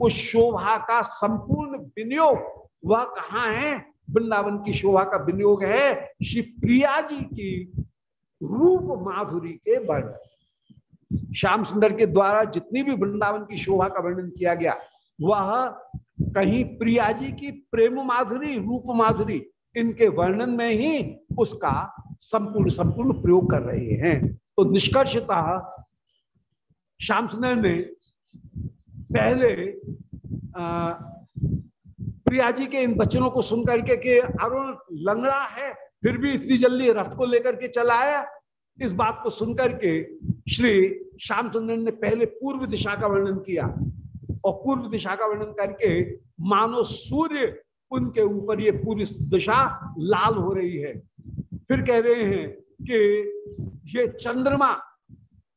उस शोभा का संपूर्ण विनियोग, वह कहाँ है? वृंदावन की शोभा का विनियोग है श्री प्रिया जी की रूप माधुरी के वर्णन। श्याम सुंदर के द्वारा जितनी भी वृंदावन की शोभा का वर्णन किया गया, वह कहीं प्रिया जी की प्रेम माधुरी, रूप माधुरी इनके वर्णन में ही उसका संपूर्ण संपूर्ण प्रयोग कर रहे हैं। तो निष्कर्षता श्याम सुंदर ने पहले प्रिया जी के इन बच्चनों को सुनकर के कि अरुण लंगड़ा है, फिर भी इतनी जल्दी रथ को लेकर के चला आया। इस बात को सुनकर के श्री श्याम सुंदर ने पहले पूर्व दिशा का वर्णन किया और पूर्व दिशा का वर्णन करके मानो सूर्य उनके ऊपर ये पूरी दिशा लाल हो रही है। फिर कह रहे हैं कि ये चंद्रमा,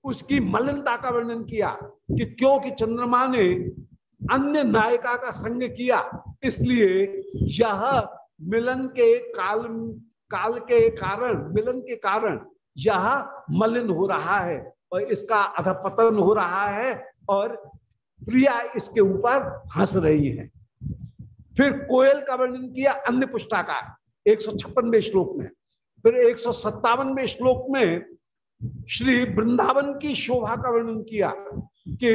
उसकी मलिनता का वर्णन किया कि क्योंकि चंद्रमा ने अन्य नायिका का संग किया, इसलिए यह मिलन के काल काल के कारण, मिलन के कारण यह मलिन हो रहा है और इसका अधपतन हो रहा है और प्रिया इसके ऊपर हंस रही है। फिर कोयल का वर्णन किया अन्य पुष्टा का एक सौ छप्पनवे श्लोक में। फिर एक सौ सत्तावनवे श्लोक में श्री वृंदावन की शोभा का वर्णन किया कि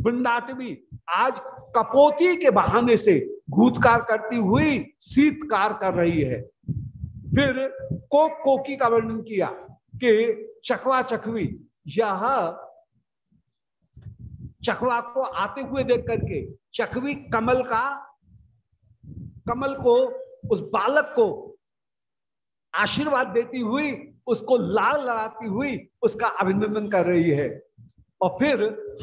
वृंदाटवी आज कपोती के बहाने से भूतकार करती हुई शीतकार कर रही है। फिर कोक कोकी का वर्णन किया कि चकवा चकवी, यह चकवा को आते हुए देख करके चकवी कमल का कमल को, उस बालक को आशीर्वाद देती हुई, उसको लाल लड़ाती हुई, उसका अभिनंदन कर रही है। और फिर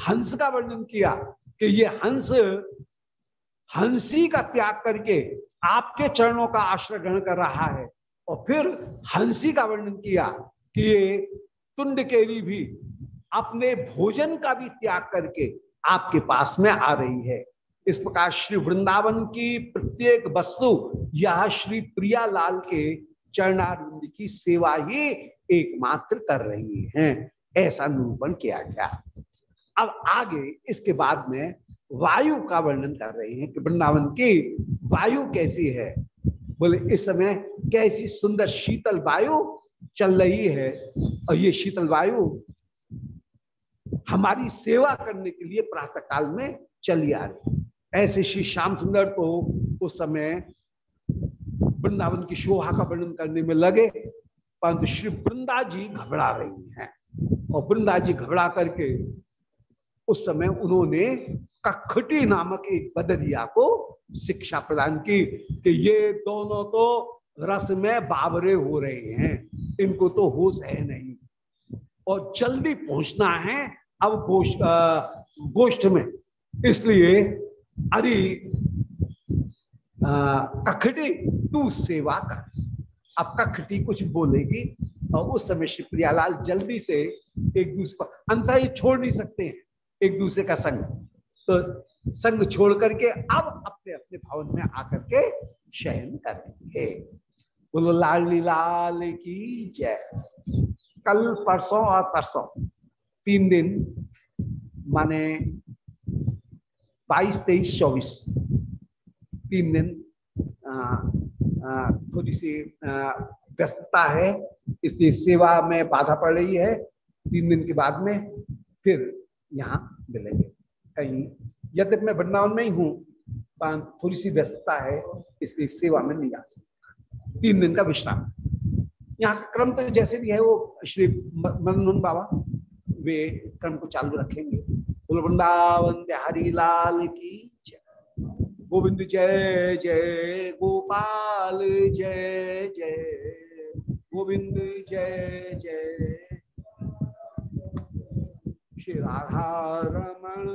हंस का वर्णन किया कि ये हंस, हँसी का त्याग करके आपके चरणों का आश्रय ग्रहण कर रहा है। और फिर हँसी का वर्णन किया कि ये तुंड केरी भी अपने भोजन का भी त्याग करके आपके पास में आ रही है। इस प्रकार श्री वृंदावन की प्रत्येक वस्तु यह श्री प्रिया लाल के चरणारिंद की सेवा ही एकमात्र कर रही हैं। ऐसा निरूपण किया गया। अब आगे इसके बाद में वायु का वर्णन कर रहे हैं कि वृंदावन की वायु कैसी है। बोले, इस समय कैसी सुंदर शीतल वायु चल रही है। और ये शीतल वायु हमारी सेवा करने के लिए प्रातः काल में चली आ रही ऐसे श्री श्याम सुंदर तो उस समय वृंदावन की शोभा का वर्णन करने में लगे, परंतु श्री वृंदा जी घबरा रही हैं। और वृंदा जी घबरा करके उस समय उन्होंने कखटी नामक एक बदरिया को शिक्षा प्रदान की कि ये दोनों तो रस में बाबरे हो रहे हैं, इनको तो होश है नहीं। और जल्दी पहुँचना है अब गोष्ठ गोष्ठ में। इसलिए अरे कखटी तू सेवा कर। अब कखटी कुछ बोलेगी, और उस समय श्री प्रियालाल जल्दी से एक दूसरे को अंत ही छोड़ नहीं सकते हैं, एक दूसरे का संग। तो संग छोड़ करके अब अपने अपने भवन में आकर के शयन करेंगे। बोलो लाली लाल की जय। कल परसों और परसों, तीन दिन, माने बाईस तेईस चौबीस तीन दिन थोड़ी सी व्यस्तता है, इसलिए सेवा में बाधा पड़ रही है। तीन दिन के बाद में फिर यहाँ मिलेंगे। कहीं यद्यप मैं वृंदावन में ही हूँ थोड़ी सी व्यस्तता है, इसलिए सेवा में नहीं आ सकता। तीन दिन का विश्राम। यहाँ का क्रम तो जैसे भी है, वो श्री मनमोहन बाबा, वे क्रम को चालू रखेंगे। वृंदावन बिहारी लाल की जय। गोविंद जय जय गोपाल, जय जय गोविंद, जय जय। श्री राधा रमण